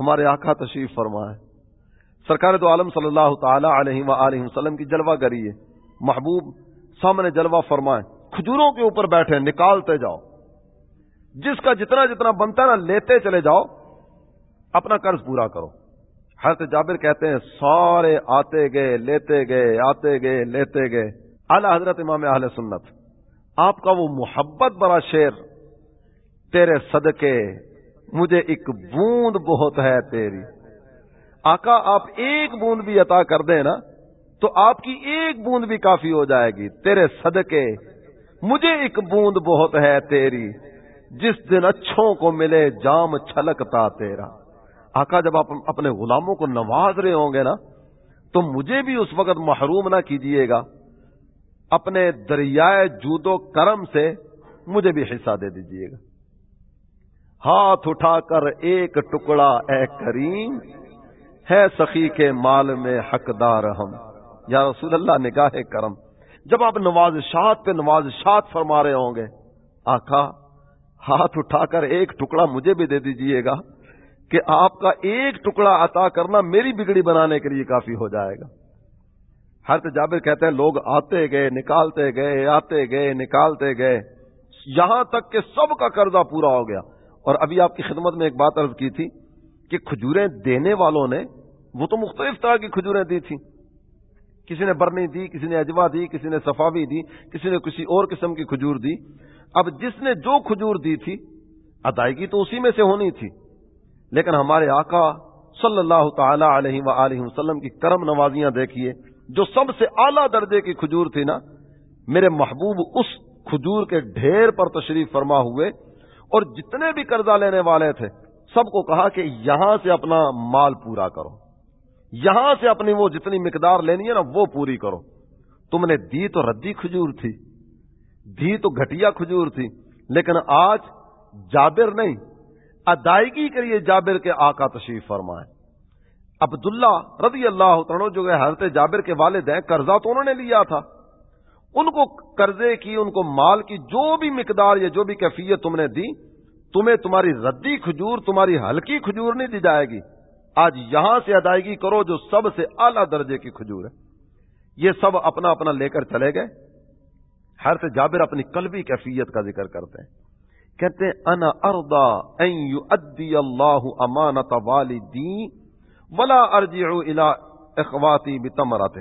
ہمارے آقا تشریف فرما ہے سرکار دو عالم صلی اللہ تعالی علیہ و وسلم کی جلوہ گری ہے۔ محبوب سامنے جلوہ فرمائے، کھجوروں کے اوپر بیٹھے، نکالتے جاؤ۔ جس کا جتنا جتنا بنتا ہے نا، لیتے چلے جاؤ، اپنا قرض پورا کرو۔ حضرت جابر کہتے ہیں، سارے آتے گئے، لیتے گئے، آتے گئے، لیتے گئے۔ اعلی حضرت امام اہل سنت، آپ کا وہ محبت بڑا شیر تیرے صدقے مجھے ایک بوند بہت ہے تیری۔ آقا، آپ ایک بوند بھی عطا کر دیں نا، تو آپ کی ایک بوند بھی کافی ہو جائے گی۔ تیرے صدقے مجھے ایک بوند بہت ہے تیری، جس دن اچھوں کو ملے جام چھلکتا تیرا۔ آقا جب آپ اپنے غلاموں کو نواز رہے ہوں گے نا، تو مجھے بھی اس وقت محروم نہ کیجیے گا۔ اپنے دریائے جودو کرم سے مجھے بھی حصہ دے دیجیے گا۔ ہاتھ اٹھا کر ایک ٹکڑا، اے کریم، ہے سخی کے مال میں حقدار ہم۔ یا رسول اللہ، نگاہ کرم۔ جب آپ نوازشات پہ نوازشات فرما رہے ہوں گے، آقا، ہاتھ اٹھا کر ایک ٹکڑا مجھے بھی دے دیجیے گا۔ کہ آپ کا ایک ٹکڑا عطا کرنا میری بگڑی بنانے کے لیے کافی ہو جائے گا۔ ہر جابر کہتے ہیں، لوگ آتے گئے، نکالتے گئے، آتے گئے، نکالتے گئے۔ یہاں تک کہ سب کا قرضہ پورا ہو گیا۔ اور ابھی آپ کی خدمت میں ایک بات عرض کی تھی کہ کھجوریں دینے والوں نے، وہ تو مختلف طرح کی کھجوریں دی تھیں۔ کسی نے برنی دی، کسی نے اجوا دی، کسی نے صفاوی دی، کسی نے کسی اور قسم کی کھجور دی۔ اب جس نے جو کھجور دی تھی، ادائیگی تو اسی میں سے ہونی تھی۔ لیکن ہمارے آقا صلی اللہ تعالی علیہ و وسلم کی کرم نوازیاں دیکھیے، جو سب سے اعلیٰ درجے کی کھجور تھی نا، میرے محبوب اس کھجور کے ڈھیر پر تشریف فرما ہوئے اور جتنے بھی قرضہ لینے والے تھے، سب کو کہا کہ یہاں سے اپنا مال پورا کرو۔ یہاں سے اپنی وہ جتنی مقدار لینی ہے نا، وہ پوری کرو۔ تم نے دی تو ردی کھجور تھی، دی تو گھٹیا کھجور تھی، لیکن آج جابر نہیں ادائیگی کے لیے جابر کے آقا تشریف فرمائے۔ عبداللہ رضی اللہ تعالیٰ جو حضرت جابر کے والد ہیں، قرضہ تو انہوں نے لیا تھا۔ ان کو قرضے کی، ان کو مال کی جو بھی مقدار یا جو بھی کیفیت تم نے دی، تمہیں تمہاری ردی کھجور، تمہاری ہلکی کھجور نہیں دی جائے گی۔ آج یہاں سے ادائیگی کرو جو سب سے اعلی درجے کی کھجور ہے۔ یہ سب اپنا اپنا لے کر چلے گئے۔ ہر سے جابر اپنی قلبی کیفیت کا ذکر کرتے ہیں۔ کہتے ہیں، انا اردا ادی اللہ امانت والدی ولا ارجع الى اخواتی بتمرات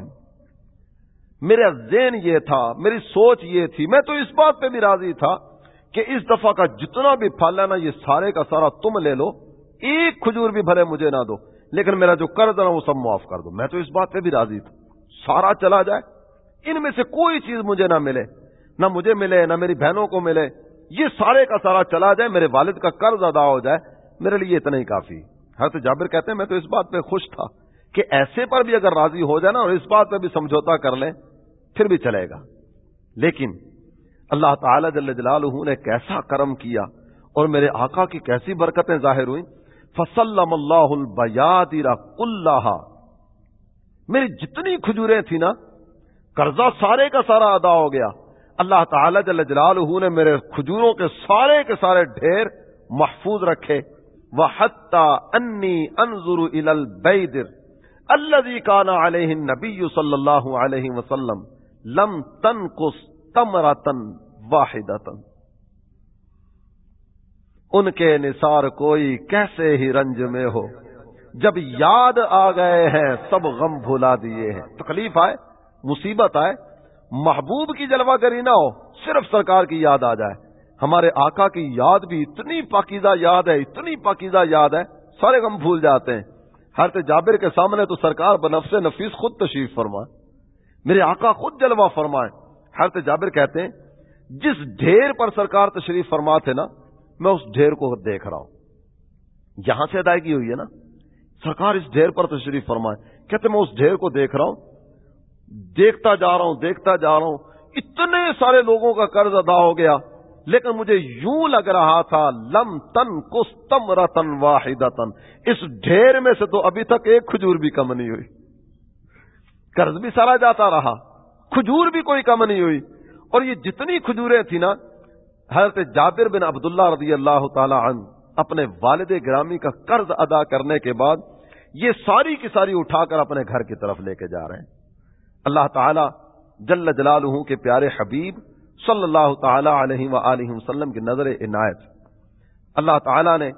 میرا ذہن یہ تھا، میری سوچ یہ تھی، میں تو اس بات پہ بھی راضی تھا کہ اس دفعہ کا جتنا بھی پھل ہے نا، یہ سارے کا سارا تم لے لو، ایک کھجور بھی بھلے مجھے نہ دو، لیکن میرا جو قرض نا، وہ سب معاف کر دو۔ میں تو اس بات پہ بھی راضی تھا۔ سارا چلا جائے، ان میں سے کوئی چیز مجھے نہ ملے، نہ مجھے ملے، نہ میری بہنوں کو ملے یہ سارے کا سارا چلا جائے، میرے والد کا قرض ادا ہو جائے، میرے لیے اتنا ہی کافی۔ حضرت جابر کہتے ہیں، میں تو اس بات پہ خوش تھا کہ ایسے پر بھی اگر راضی ہو جائے نا اور اس بات پہ بھی سمجھوتا کر لیں، پھر بھی چلے گا۔ لیکن اللہ تعالی جل جلالہ نے کیسا کرم کیا اور میرے آقا کی کیسی برکتیں ظاہر ہوئیں۔ فصلم اللہ البیادر اللہ میری جتنی کھجوریں تھیں نا، قرضہ سارے کا سارا ادا ہو گیا۔ اللہ تعالی جل جلالہ نے میرے کھجوروں کے سارے کے سارے ڈھیر محفوظ رکھے۔ وہ حتہ انی انضر البیدر اللہ کانا علیہ نبی صلی اللہ علیہ وسلم لم تن کس تمرتن واحد ان کے نثار کوئی کیسے ہی رنج میں ہو؟ جب یاد آ گئے ہیں، سب غم بھلا دیے ہیں۔ تکلیف آئے، مصیبت آئے محبوب کی جلوہ گری نہ ہو، صرف سرکار کی یاد آ جائے۔ ہمارے آقا کی یاد بھی اتنی پاکیزہ یاد ہے، اتنی پاکیزہ یاد ہے، سارے غم بھول جاتے ہیں۔ ہر جابر کے سامنے تو سرکار بنفس نفیس خود تشریف فرمائے۔ میرے آقا خود جلوہ فرمائے۔ حضرت جابر کہتے ہیں، جس ڈھیر پر سرکار تشریف فرما تھے نا، میں اس ڈھیر کو دیکھ رہا ہوں۔ یہاں سے ادائیگی ہوئی ہے نا؟ سرکار اس ڈھیر پر تشریف فرمائے۔ کہتے میں اس ڈھیر کو دیکھ رہا ہوں۔ دیکھتا جا رہا ہوں، دیکھتا جا رہا ہوں۔ اتنے سارے لوگوں کا قرض ادا ہو گیا۔ لیکن مجھے یوں لگ رہا تھا، لم تن کس تم رتن واحد اس ڈھیر میں سے تو ابھی تک ایک کھجور بھی کم نہیں ہوئی۔ قرض بھی سارا جاتا رہا۔ کھجور بھی کوئی کم نہیں ہوئی۔ اور یہ جتنی کھجوریں تھیں نا، حضرت جابر بن عبداللہ رضی اللہ تعالی عنہ اپنے والد گرامی کا قرض ادا کرنے کے بعد یہ ساری کی ساری اٹھا کر اپنے گھر کی طرف لے کے جا رہے ہیں۔ اللہ تعالی جل جلالہ کے پیارے حبیب صلی اللہ تعالی علیہ و وسلم کی نظر عنایت۔ اللہ تعالی نے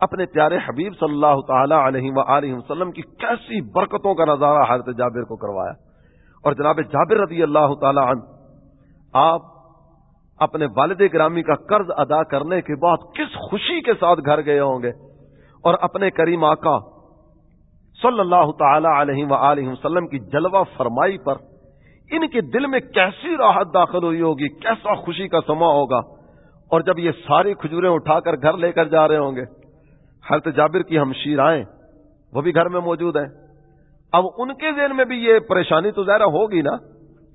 اپنے پیارے حبیب صلی اللہ تعالی علیہ و وسلم کی کیسی برکتوں کا نظارہ حضرت جابر کو کروایا۔ اور جناب جابر رضی اللہ تعالی عنہ، آپ اپنے والد گرامی کا قرض ادا کرنے کے بعد کس خوشی کے ساتھ گھر گئے ہوں گے؟ اور اپنے کریم آقا صلی اللہ تعالی علیہ و وسلم کی جلوہ فرمائی پر ان کے دل میں کیسی راحت داخل ہوئی ہوگی، کیسا خوشی کا سما ہوگا؟ اور جب یہ ساری کھجوریں اٹھا کر گھر لے کر جا رہے ہوں گے، حضرت جابر کی ہم شیر آئیں، وہ بھی گھر میں موجود ہیں۔ اب ان کے ذہن میں بھی یہ پریشانی تو ظاہر ہوگی نا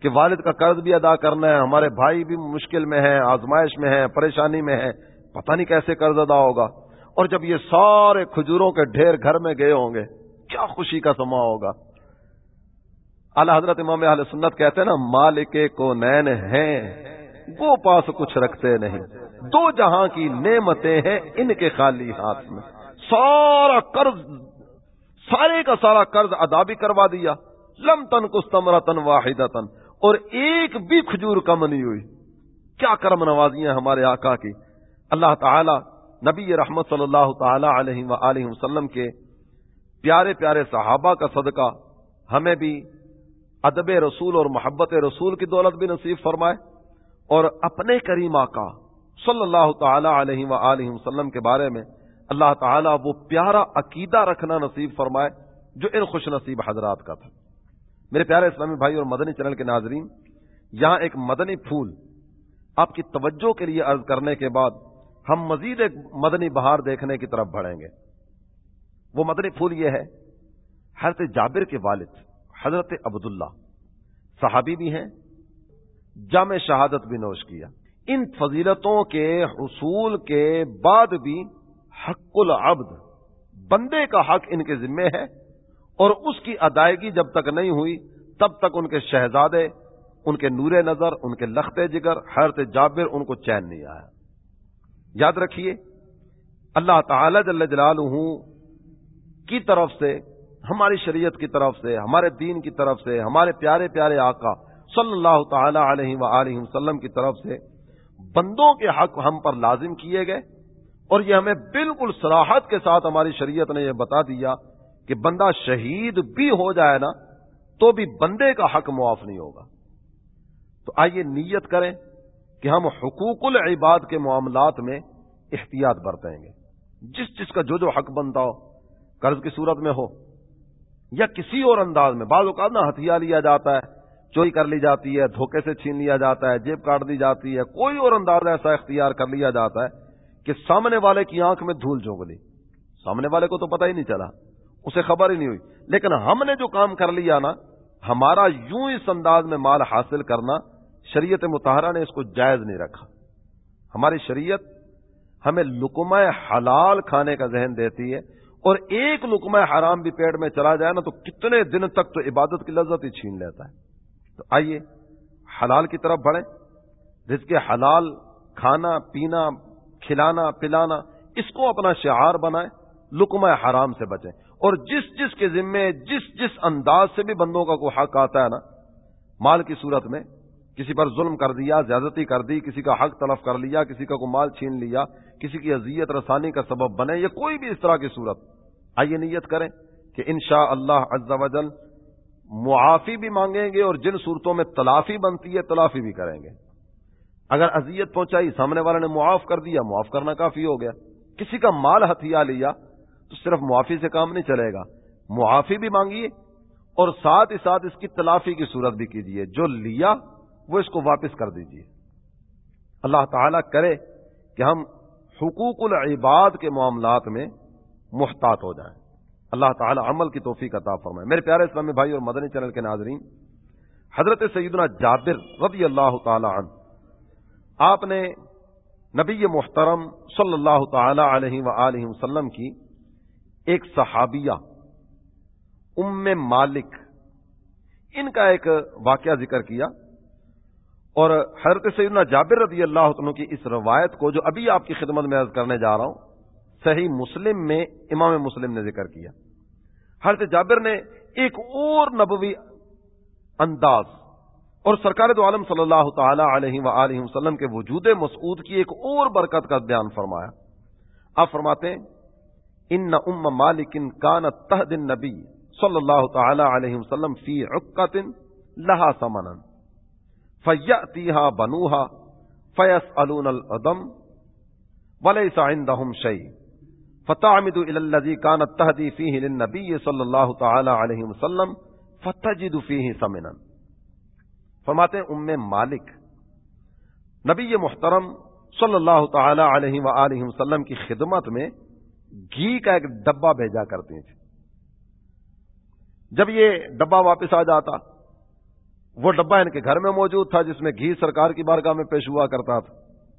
کہ والد کا قرض بھی ادا کرنا ہے، ہمارے بھائی بھی مشکل میں ہیں، آزمائش میں ہیں، پریشانی میں ہیں، پتہ نہیں کیسے قرض ادا ہوگا۔ اور جب یہ سارے کھجوروں کے ڈھیر گھر میں گئے ہوں گے کیا خوشی کا سما ہوگا۔ اللہ حضرت امام اہل سنت کہتے ہیں نا، مالک کو نین ہیں، وہ پاس کچھ رکھتے نہیں۔ دو جہاں کی نعمتیں ہیں ان کے خالی ہاتھ میں۔ سارا قرض، سارے کا سارا قرض ادا بھی کروا دیا۔ لم تن کستمرا تن واحد تن اور ایک بھی کھجور کم نہیں ہوئی۔ کیا کرم نوازیاں ہمارے آقا کی۔ اللہ تعالی نبی رحمت صلی اللہ تعالی علیہ و وسلم کے پیارے پیارے صحابہ کا صدقہ ہمیں بھی ادب رسول اور محبت رسول کی دولت بھی نصیب فرمائے اور اپنے کریم آقا صلی اللہ تعالی علیہ و وسلم کے بارے میں اللہ تعالیٰ وہ پیارا عقیدہ رکھنا نصیب فرمائے جو ان خوش نصیب حضرات کا تھا۔ میرے پیارے اسلامی بھائی اور مدنی چینل کے ناظرین، یہاں ایک مدنی پھول آپ کی توجہ کے لیے عرض کرنے کے بعد ہم مزید ایک مدنی بہار دیکھنے کی طرف بڑھیں گے۔ وہ مدنی پھول یہ ہے، حضرت جابر کے والد، حضرت عبداللہ، صحابی بھی ہیں، جامع شہادت بھی نوش کیا۔ ان فضیلتوں کے حصول کے بعد بھی حق العبد، بندے کا حق ان کے ذمے ہے اور اس کی ادائیگی جب تک نہیں ہوئی، تب تک ان کے شہزادے، ان کے نور نظر، ان کے لخت جگر، حضرت جابر ان کو چین نہیں آیا۔ یاد رکھیے، اللہ تعالی جل جلالہ کی طرف سے، ہماری شریعت کی طرف سے، ہمارے دین کی طرف سے، ہمارے پیارے پیارے آقا صلی اللہ تعالی علیہ و وسلم کی طرف سے بندوں کے حق ہم پر لازم کیے گئے اور یہ ہمیں بالکل سراحت کے ساتھ ہماری شریعت نے یہ بتا دیا کہ بندہ شہید بھی ہو جائے نا تو بھی بندے کا حق معاف نہیں ہوگا۔ تو آئیے نیت کریں کہ ہم حقوق العباد کے معاملات میں احتیاط برتیں گے۔ جس جس کا جو جو حق بنتا ہو قرض کی صورت میں ہو یا کسی اور انداز میں، بعض اوقات نا ہتھیار لیا جاتا ہے چوری کر لی جاتی ہے، دھوکے سے چھین لیا جاتا ہے، جیب کاٹ دی جاتی ہے، کوئی اور انداز ایسا اختیار کر لیا جاتا ہے کہ سامنے والے کی آنکھ میں دھول جھونک لی۔ سامنے والے کو تو پتہ ہی نہیں چلا، اسے خبر ہی نہیں ہوئی۔ لیکن ہم نے جو کام کر لیا نا، ہمارا یوں اس انداز میں مال حاصل کرنا، شریعت متحرہ نے اس کو جائز نہیں رکھا۔ ہماری شریعت ہمیں لکمہ حلال کھانے کا ذہن دیتی ہے اور ایک لکمہ حرام بھی پیڑ میں چلا جائے نا تو کتنے دن تک تو عبادت کی لذت ہی چھین لیتا ہے۔ تو آئیے، حلال کی طرف بڑھیں۔ جس کے حلال، کھانا، پینا، کھلانا، پلانا، اس کو اپنا شعار بنائیں لکمہ حرام سے بچیں۔ اور جس جس کے ذمے، جس جس انداز سے بھی بندوں کا کوئی حق آتا ہے نا، مال کی صورت میں کسی پر ظلم کر دیا، زیادتی کر دی، کسی کا حق تلف کر لیا، کسی کا کوئی مال چھین لیا، کسی کی اذیت رسانی کا سبب بنے، یا کوئی بھی اس طرح کی صورت آئیے نیت کریں کہ انشاء اللہ عز و جل معافی بھی مانگیں گے اور جن صورتوں میں تلافی بنتی ہے، تلافی بھی کریں گے۔ اگر اذیت پہنچائی، سامنے والے نے معاف کر دیا، معاف کرنا کافی ہو گیا۔ کسی کا مال ہتھیا لیا تو صرف معافی سے کام نہیں چلے گا۔ معافی بھی مانگیے اور ساتھ ہی ساتھ اس کی تلافی کی صورت بھی کیجیے۔ جو لیا، وہ اس کو واپس کر دیجیے۔ اللہ تعالی کرے کہ ہم حقوق العباد کے معاملات میں محتاط ہو جائیں۔ اللہ تعالی عمل کی توفیق عطا فرمائے۔ میرے پیارے اسلامی بھائی اور مدنی چینل کے ناظرین، حضرت سیدنا جابر رضی اللہ تعالی عنہ، آپ نے نبی محترم صلی اللہ تعالی علیہ و وسلم کی ایک صحابیہ، ام مالک، ان کا ایک واقعہ ذکر کیا اور حضرت سیدنا جابر رضی اللہ عنہ کی اس روایت کو جو ابھی آپ کی خدمت میں عرض کرنے جا رہا ہوں صحیح مسلم میں امام مسلم نے ذکر کیا۔ حضرت جابر نے ایک اور نبوی انداز اور سرکار دو عالم صلی اللہ تعالی علیہ و وسلم کے وجود مسعود کی ایک اور برکت کا بیان فرمایا۔ آپ فرماتے ہیں، ان ام مالک کان تہ نبی صلی اللہ تعالی علیہ وسلم فی عقت لہا سمن فیاتیہا بنوہا فیس الدم ولیس عندهم شیء۔ فتعمد الى الذي كانت تهدي فيه للنبي صلى الله تعالى وسلم فتجد فيه سمنا فرماتے ہیں، ام مالک. نبی محترم صلی اللہ تعالی علیہ و وسلم کی خدمت میں گھی کا ایک ڈبا بھیجا کرتے تھے۔ جب یہ ڈبا واپس آ جاتا، وہ ڈبا ان کے گھر میں موجود تھا، جس میں گھی سرکار کی بارگاہ میں پیش ہوا کرتا تھا۔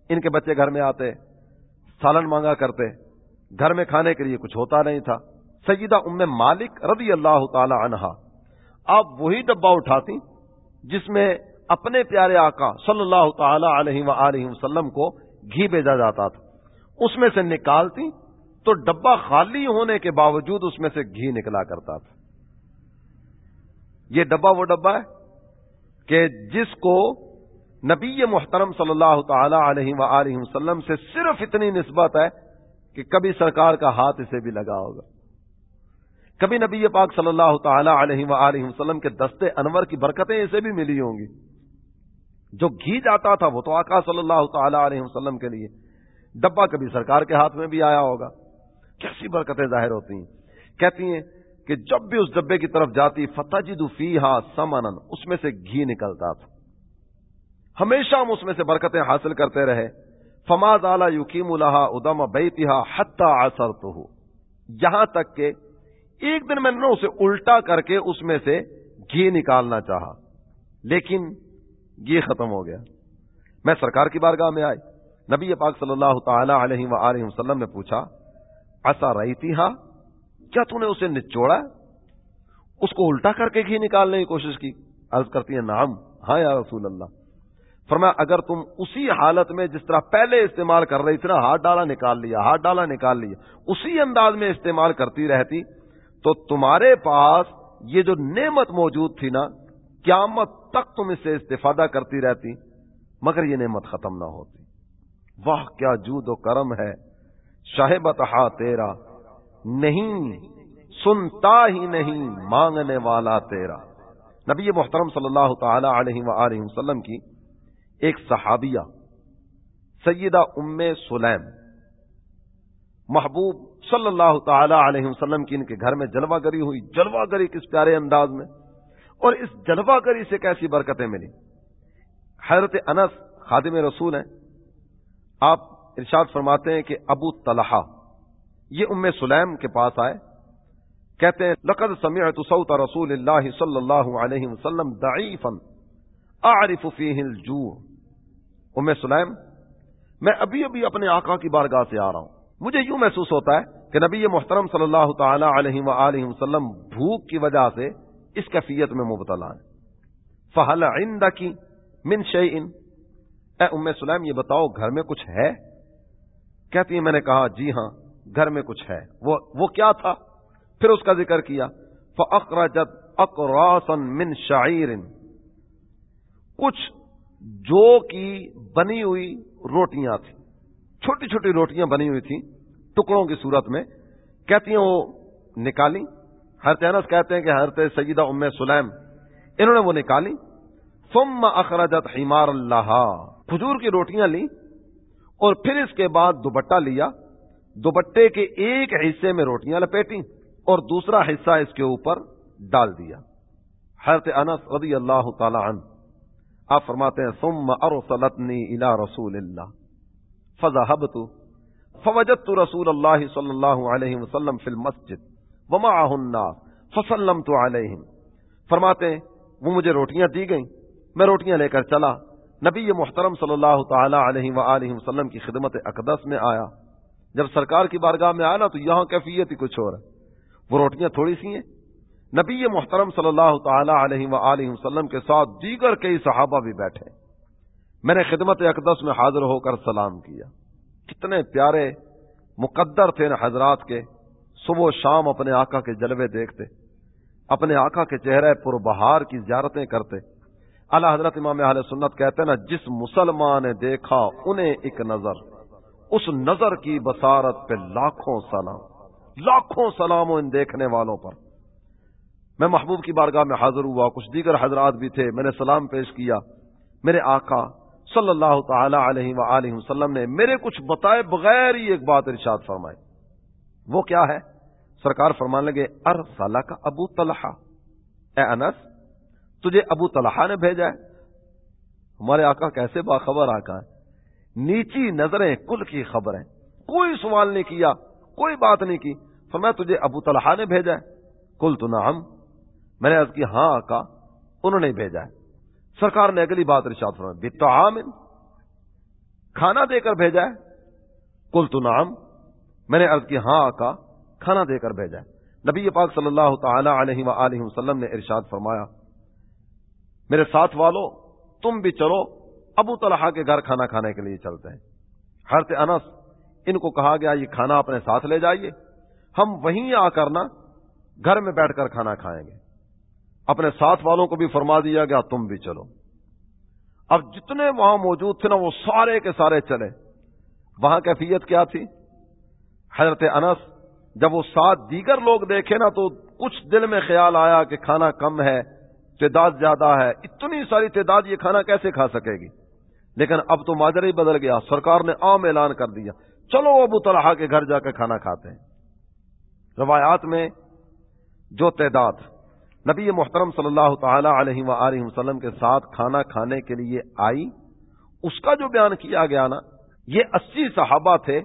ان کے بچے گھر میں آتے، سالن مانگا کرتے۔ گھر میں کھانے کے لیے کچھ ہوتا نہیں تھا۔ سیدہ ام مالک رضی اللہ تعالی عنہا آپ وہی ڈبا اٹھاتی جس میں اپنے پیارے آقا صلی اللہ تعالی علیہ و وسلم کو گھی بھیجا جاتا تھا۔ اس میں سے نکالتی تو ڈبا خالی ہونے کے باوجود اس میں سے گھی نکلا کرتا تھا۔ یہ ڈبا وہ ڈبا ہے کہ جس کو نبی محترم صلی اللہ تعالی علیہ و وسلم سے صرف اتنی نسبت ہے کہ کبھی سرکار کا ہاتھ اسے بھی لگا ہوگا۔ کبھی نبی پاک صلی اللہ تعالی علیہ و وسلم کے دستے انور کی برکتیں اسے بھی ملی ہوں گی۔ جو گھی جاتا تھا وہ تو آقا صلی اللہ تعالی علیہ وسلم کے لیے۔ ڈبا کبھی سرکار کے ہاتھ میں بھی آیا ہوگا۔ کیسی برکتیں ظاہر ہوتی ہیں۔ کہتی ہیں کہ جب بھی اس ڈبے کی طرف جاتی فتح جی دفی سمن اس میں سے گھی نکلتا تھا۔ ہمیشہ ہم اس میں سے برکتیں حاصل کرتے رہے۔ فماز اعلی یقین الحا ادم بیتہا حتی اثر تو ہو یہاں تک کہ ایک دن میں نے اسے الٹا کر کے اس میں سے گھی نکالنا چاہا، لیکن گھی ختم ہو گیا۔ میں سرکار کی بارگاہ میں آئی، نبی پاک صلی اللہ تعالی علیہ و وسلم نے پوچھا ایسا رہی تھی ہاں کیا تو نے اسے نچوڑا؟ اس کو الٹا کر کے گھی نکالنے کی کوشش کی؟ عرض کرتی ہے نام ہاں یا رسول اللہ۔ فرمایا، اگر تم اسی حالت میں جس طرح پہلے استعمال کر رہی تھی نا، ہاتھ ڈالا، نکال لیا، ہاتھ ڈالا، نکال لیا، اسی انداز میں استعمال کرتی رہتی، تو تمہارے پاس یہ جو نعمت موجود تھی نا، قیامت تک تم اس سے استفادہ کرتی رہتی، مگر یہ نعمت ختم نہ ہوتی۔ واہ، کیا جود و کرم ہے۔ شاہ بتہا تیرا، نہیں، سنتا ہی نہیں مانگنے والا تیرا۔ نبی محترم صلی اللہ تعالی علیہ و وسلم کی ایک صحابیہ، سیدہ ام سلیم، محبوب صلی اللہ تعالی علیہ وسلم کی ان کے گھر میں جلوہ گری ہوئی۔ جلوہ گری کس پیارے انداز میں؟ اور اس جلوہ گری سے کیسی برکتیں ملی حضرت انس خادم رسول ہیں۔ آپ ارشاد فرماتے ہیں کہ ابو طلحہ، یہ ام سلیم کے پاس آئے۔ کہتے ہیں، لقد سمعت صوت رسول اللہ صلی اللہ علیہ وسلم ضعیفا۔ اعرف فیہ الجوع۔ ام سلیم، میں ابھی ابھی اپنے آقا کی بارگاہ سے آ رہا ہوں۔ مجھے یوں محسوس ہوتا ہے کہ نبی محترم صلی اللہ تعالی علیہ و وسلم بھوک کی وجہ سے اس کیفیت میں مبتلا ہے فہل آئندہ کی من شعین اے ام سلیم، یہ بتاؤ، گھر میں کچھ ہے؟ کہتی ہے میں نے کہا جی ہاں گھر میں کچھ ہے۔ وہ وہ کیا تھا؟ پھر اس کا ذکر کیا فخرجت اقراسن من شعیر کچھ جو کی بنی ہوئی روٹیاں تھیں۔ چھوٹی چھوٹی روٹیاں بنی ہوئی تھیں۔ ٹکڑوں کی صورت میں کہتی ہیں وہ نکالی۔ ہر تینس کہتے ہیں کہ ہر سیدہ ام سلیم، انہوں نے وہ نکالی۔ ثم اخرجت حمار اللہ۔ کھجور کی روٹیاں لی اور پھر اس کے بعد دوبٹہ لیا۔ دوبٹے کے ایک حصے میں روٹیاں لپیٹی اور دوسرا حصہ اس کے اوپر ڈال دیا۔ حضرت انس رضی اللہ تعالی عنہ۔ آپ فرماتے ہیں، ثم ارسلتنی الى رسول اللہ. فضا فوجت رسول اللہ صلی اللہ علیہ وسلم فی المسجد وما الناس فسلم تو علیہم۔ فرماتے ہیں، وہ مجھے روٹیاں دی گئیں، میں روٹیاں لے کر چلا۔ نبی محترم صلی اللہ تعالی علیہ وآلہ وسلم کی خدمت اقدس میں آیا۔ جب سرکار کی بارگاہ میں آیا نا تو یہاں کیفیت ہی کچھ اور ہے۔ وہ روٹیاں تھوڑی سی ہیں نبی محترم صلی اللہ تعالی علیہ وآلہ وسلم کے ساتھ دیگر کئی صحابہ بھی بیٹھے۔ میں نے خدمت اقدس میں حاضر ہو کر سلام کیا۔ کتنے پیارے مقدر تھے نا حضرات کے۔ صبح و شام اپنے آقا کے جلوے دیکھتے، اپنے آقا کے چہرے پر بہار کی زیارتیں کرتے۔ اللہ حضرت امام اہل سنت کہتے ہیں نا، جس مسلمان نے دیکھا انہیں ایک نظر، اس نظر کی بسارت پہ لاکھوں سلام لاکھوں سلام ان دیکھنے والوں پر۔ میں محبوب کی بارگاہ میں حاضر ہوا، کچھ دیگر حضرات بھی تھے، میں نے سلام پیش کیا۔ میرے آقا صلی اللہ تعالی علیہ وآلہ وسلم نے میرے کچھ بتائے بغیر ہی ایک بات ارشاد فرمائی۔ وہ کیا ہے؟ سرکار فرمان لگے ار سالہ کا ابو طلحہ۔ اے انس، تجھے ابو طلحہ نے بھیجا ہے؟ ہمارے آقا کیسے باخبر آقا ہے نیچی نظریں کل کی خبریں۔ کوئی سوال نہیں کیا، کوئی بات نہیں کی۔ فرمایا، تجھے ابو طلحہ نے بھیجا ہے؟ کل تو نام میں نے کی ہاں آقا، انہوں نے بھیجا ہے۔ سرکار نے اگلی بات ارشاد فرمایا بتعامن کھانا دے کر بھیجا ہے۔ کل تو نام میں نے عرض کی ہاں آقا، کھانا دے کر بھیجا ہے۔ نبی پاک صلی اللہ تعالی علیہ وآلہ وسلم نے ارشاد فرمایا، میرے ساتھ والو، تم بھی چلو، ابو طلحہ کے گھر کھانا کھانے کے لیے چلتے ہیں۔ ہر انس، ان کو کہا گیا، یہ کھانا اپنے ساتھ لے جائیے، ہم وہیں آ کر نا گھر میں بیٹھ کر کھانا کھائیں گے۔ اپنے ساتھ والوں کو بھی فرما دیا گیا، تم بھی چلو۔ اب جتنے وہاں موجود تھے نا، وہ سارے کے سارے چلے۔ وہاں کیفیت کیا تھی؟ حضرت انس، جب وہ سات دیگر لوگ دیکھے نا، تو کچھ دل میں خیال آیا کہ کھانا کم ہے، تعداد زیادہ ہے۔ اتنی ساری تعداد یہ کھانا کیسے کھا سکے گی؟ لیکن اب تو ماجر ہی بدل گیا، سرکار نے عام اعلان کر دیا۔ چلو، ابو طلحہ کے گھر جا کے کھانا کھاتے ہیں۔ روایات میں جو تعداد نبی محترم صلی اللہ تعالی علیہ وآلہ وسلم کے ساتھ کھانا کھانے کے لیے آئی۔ اس کا جو بیان کیا گیا نا، یہ اسی صحابہ تھے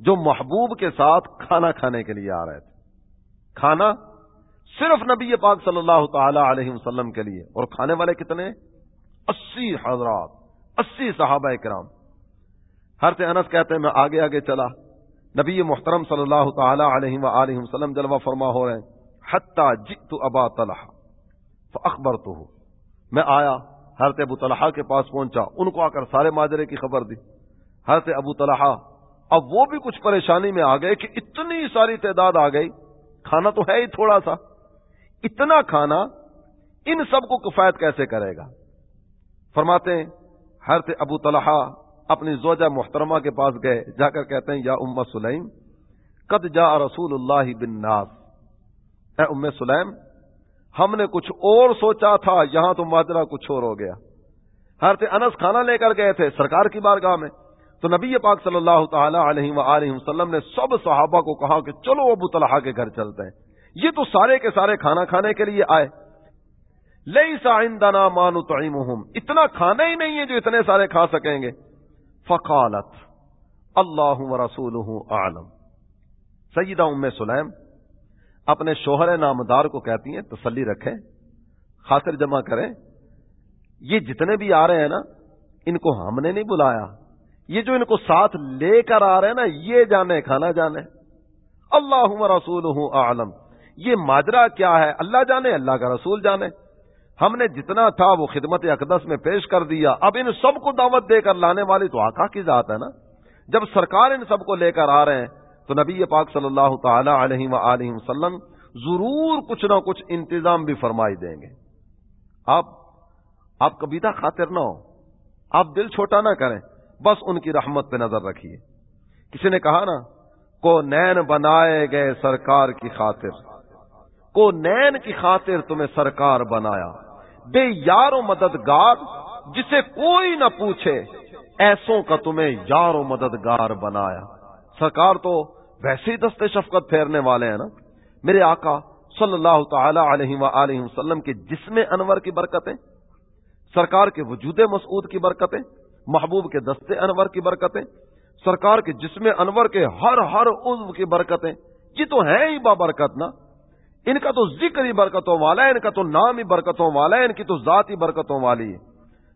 جو محبوب کے ساتھ کھانا کھانے کے لیے آ رہے تھے۔ کھانا صرف نبی پاک صلی اللہ تعالی علیہ وسلم کے لیے، اور کھانے والے کتنے؟ اسی حضرات، اسی صحابہ کرام۔ ہر سے انس کہتے ہیں، میں آگے آگے چلا۔ نبی محترم صلی اللہ تعالی علیہ وآلہ وسلم جلوہ فرما ہو رہے ہیں۔ حتی جئت ابا طلحہ فاخبر تو میں آیا، حضرت ابو طلحہ کے پاس پہنچا، ان کو آ کر سارے ماجرے کی خبر دی۔ حضرت ابو طلحہ، اب وہ بھی کچھ پریشانی میں آ گئے کہ اتنی ساری تعداد آ گئی۔ کھانا تو ہے ہی تھوڑا سا۔ اتنا کھانا ان سب کو کفایت کیسے کرے گا؟ فرماتے ہیں، حضرت ابو طلحہ اپنی زوجہ محترمہ کے پاس گئے۔ جا کر کہتے ہیں، یا ام سلیم، قد جا رسول اللہ بن ناس اے ام سلیم، ہم نے کچھ اور سوچا تھا، یہاں تو ماجرا کچھ اور ہو گیا۔ حضرت انس کھانا لے کر گئے تھے سرکار کی بارگاہ میں۔ تو نبی پاک صلی اللہ تعالی علیہ وآلہ وسلم نے سب صحابہ کو کہا کہ چلو ابو طلحہ کے گھر چلتے ہیں۔ یہ تو سارے کے سارے کھانا کھانے کے لیے آئے۔ لئی سائندنا مانو تعیم اتنا کھانا ہی نہیں ہے جو اتنے سارے کھا سکیں گے۔ فقالت، اللہ رسول عالم سیدہ ام سلیم اپنے شوہر نامدار کو کہتی ہیں، تسلی رکھیں خاطر جمع کریں یہ جتنے بھی آ رہے ہیں نا، ان کو ہم نے نہیں بلایا۔ یہ جو ان کو ساتھ لے کر آ رہے ہیں نا، یہ جانے، کھانا جانے۔ اللہ رسول ہوں عالم یہ ماجرا کیا ہے؟ اللہ جانے، اللہ کا رسول جانے۔ ہم نے جتنا تھا وہ خدمت اقدس میں پیش کر دیا۔ اب ان سب کو دعوت دے کر لانے والی تو آقا کی ذات ہے نا۔ جب سرکار ان سب کو لے کر آ رہے ہیں تو نبی پاک صلی اللہ تعالی علیہ و وسلم ضرور کچھ نہ کچھ انتظام بھی فرمائی دیں گے۔ آپ آپ کبیتا خاطر نہ ہو آپ دل چھوٹا نہ کریں۔ بس ان کی رحمت پہ نظر رکھیے۔ کسی نے کہا نا، کو نین بنائے گئے سرکار کی خاطر۔ کو نین کی خاطر تمہیں سرکار بنایا۔ بے یار و مددگار، جسے کوئی نہ پوچھے، ایسوں کا تمہیں یار و مددگار بنایا۔ سرکار تو ویسے ہی دستے شفقت پھیرنے والے ہیں نا۔ میرے آقا صلی اللہ تعالی علیہ وآلہ وسلم کے جسم انور کی برکتیں، سرکار کے وجود مسعود کی برکتیں، محبوب کے دستے انور کی برکتیں، سرکار کے جسم انور کے ہر ہر عضو کی برکتیں۔ یہ تو ہیں ہی بابرکت نا۔ ان کا تو ذکر ہی برکتوں والا ہے، ان کا تو نام ہی برکتوں والا ہے، ان کی تو ذات ہی برکتوں والی ہے۔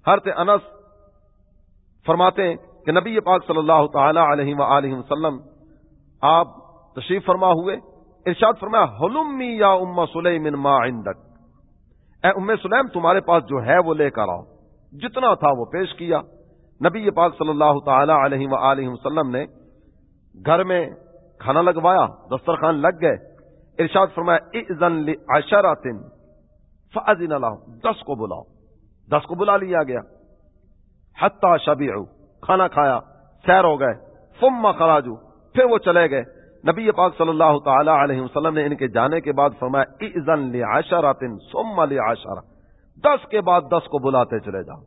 ہر انس فرماتے ہیں کہ نبی پاک صلی اللہ تعالی علیہ و وسلم آپ تشریف فرما ہوئے، ارشاد فرمایا حلمی یا ام سلیم ما عندک. اے ام سلیم، تمہارے پاس جو ہے وہ لے کر آؤ۔ جتنا تھا وہ پیش کیا۔ نبی پاک صلی اللہ تعالی علیہ و وسلم نے گھر میں کھانا لگوایا، دسترخوان لگ گئے۔ ارشاد فرمایا اذن لعشرات فاذن اللہ دس کو بلاؤ۔ دس کو بلا لیا گیا۔ حتی شبیعو کھانا کھایا، سیر ہو گئے۔ ثم خراجو۔ پھر وہ چلے گئے۔ نبی پاک صلی اللہ تعالی علیہ وسلم نے ان کے جانے کے بعد فرمایا اذن لعشرات ثم لعشرہ دس کے بعد دس کو بلاتے چلے جاؤ۔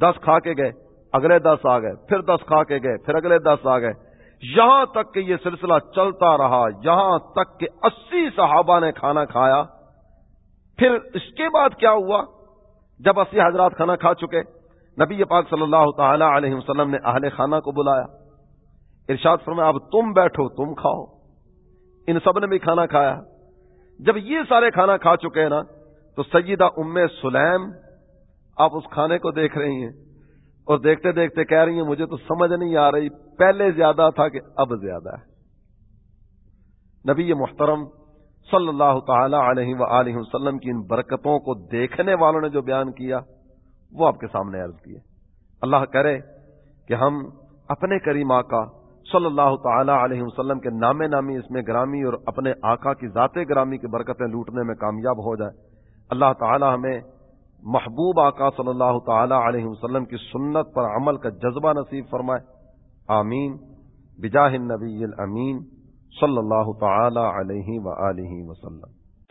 دس کھا کے گئے، اگلے دس آ گئے، پھر دس کھا کے گئے، پھر اگلے دس آ گئے۔ یہاں تک کہ یہ سلسلہ چلتا رہا، یہاں تک کہ اسی صحابہ نے کھانا کھایا۔ پھر اس کے بعد کیا ہوا؟ جب اسی حضرات کھانا کھا چکے، نبی پاک صلی اللہ تعالی علیہ وسلم نے اہل خانہ کو بلایا۔ ارشاد فرمایا، اب تم بیٹھو، تم کھاؤ۔ ان سب نے بھی کھانا کھایا۔ جب یہ سارے کھانا کھا چکے ہیں نا، تو سیدہ ام سلیم آپ اس کھانے کو دیکھ رہی ہیں اور دیکھتے دیکھتے کہہ رہی ہیں، مجھے تو سمجھ نہیں آ رہی، پہلے زیادہ تھا کہ اب زیادہ ہے۔ نبی محترم صلی اللہ تعالی علیہ و وسلم کی ان برکتوں کو دیکھنے والوں نے جو بیان کیا، وہ آپ کے سامنے عرض کیے۔ اللہ کرے کہ ہم اپنے کریم آقا صلی اللہ تعالی علیہ وسلم کے نام نامی اس میں گرامی اور اپنے آقا کی ذات گرامی کی برکتیں لوٹنے میں کامیاب ہو جائے اللہ تعالی ہمیں محبوب آقا صلی اللہ تعالی علیہ وسلم کی سنت پر عمل کا جذبہ نصیب فرمائے۔ آمین۔ بجاہ النبی الامین صلی اللہ تعالی علیہ وآلہ وسلم۔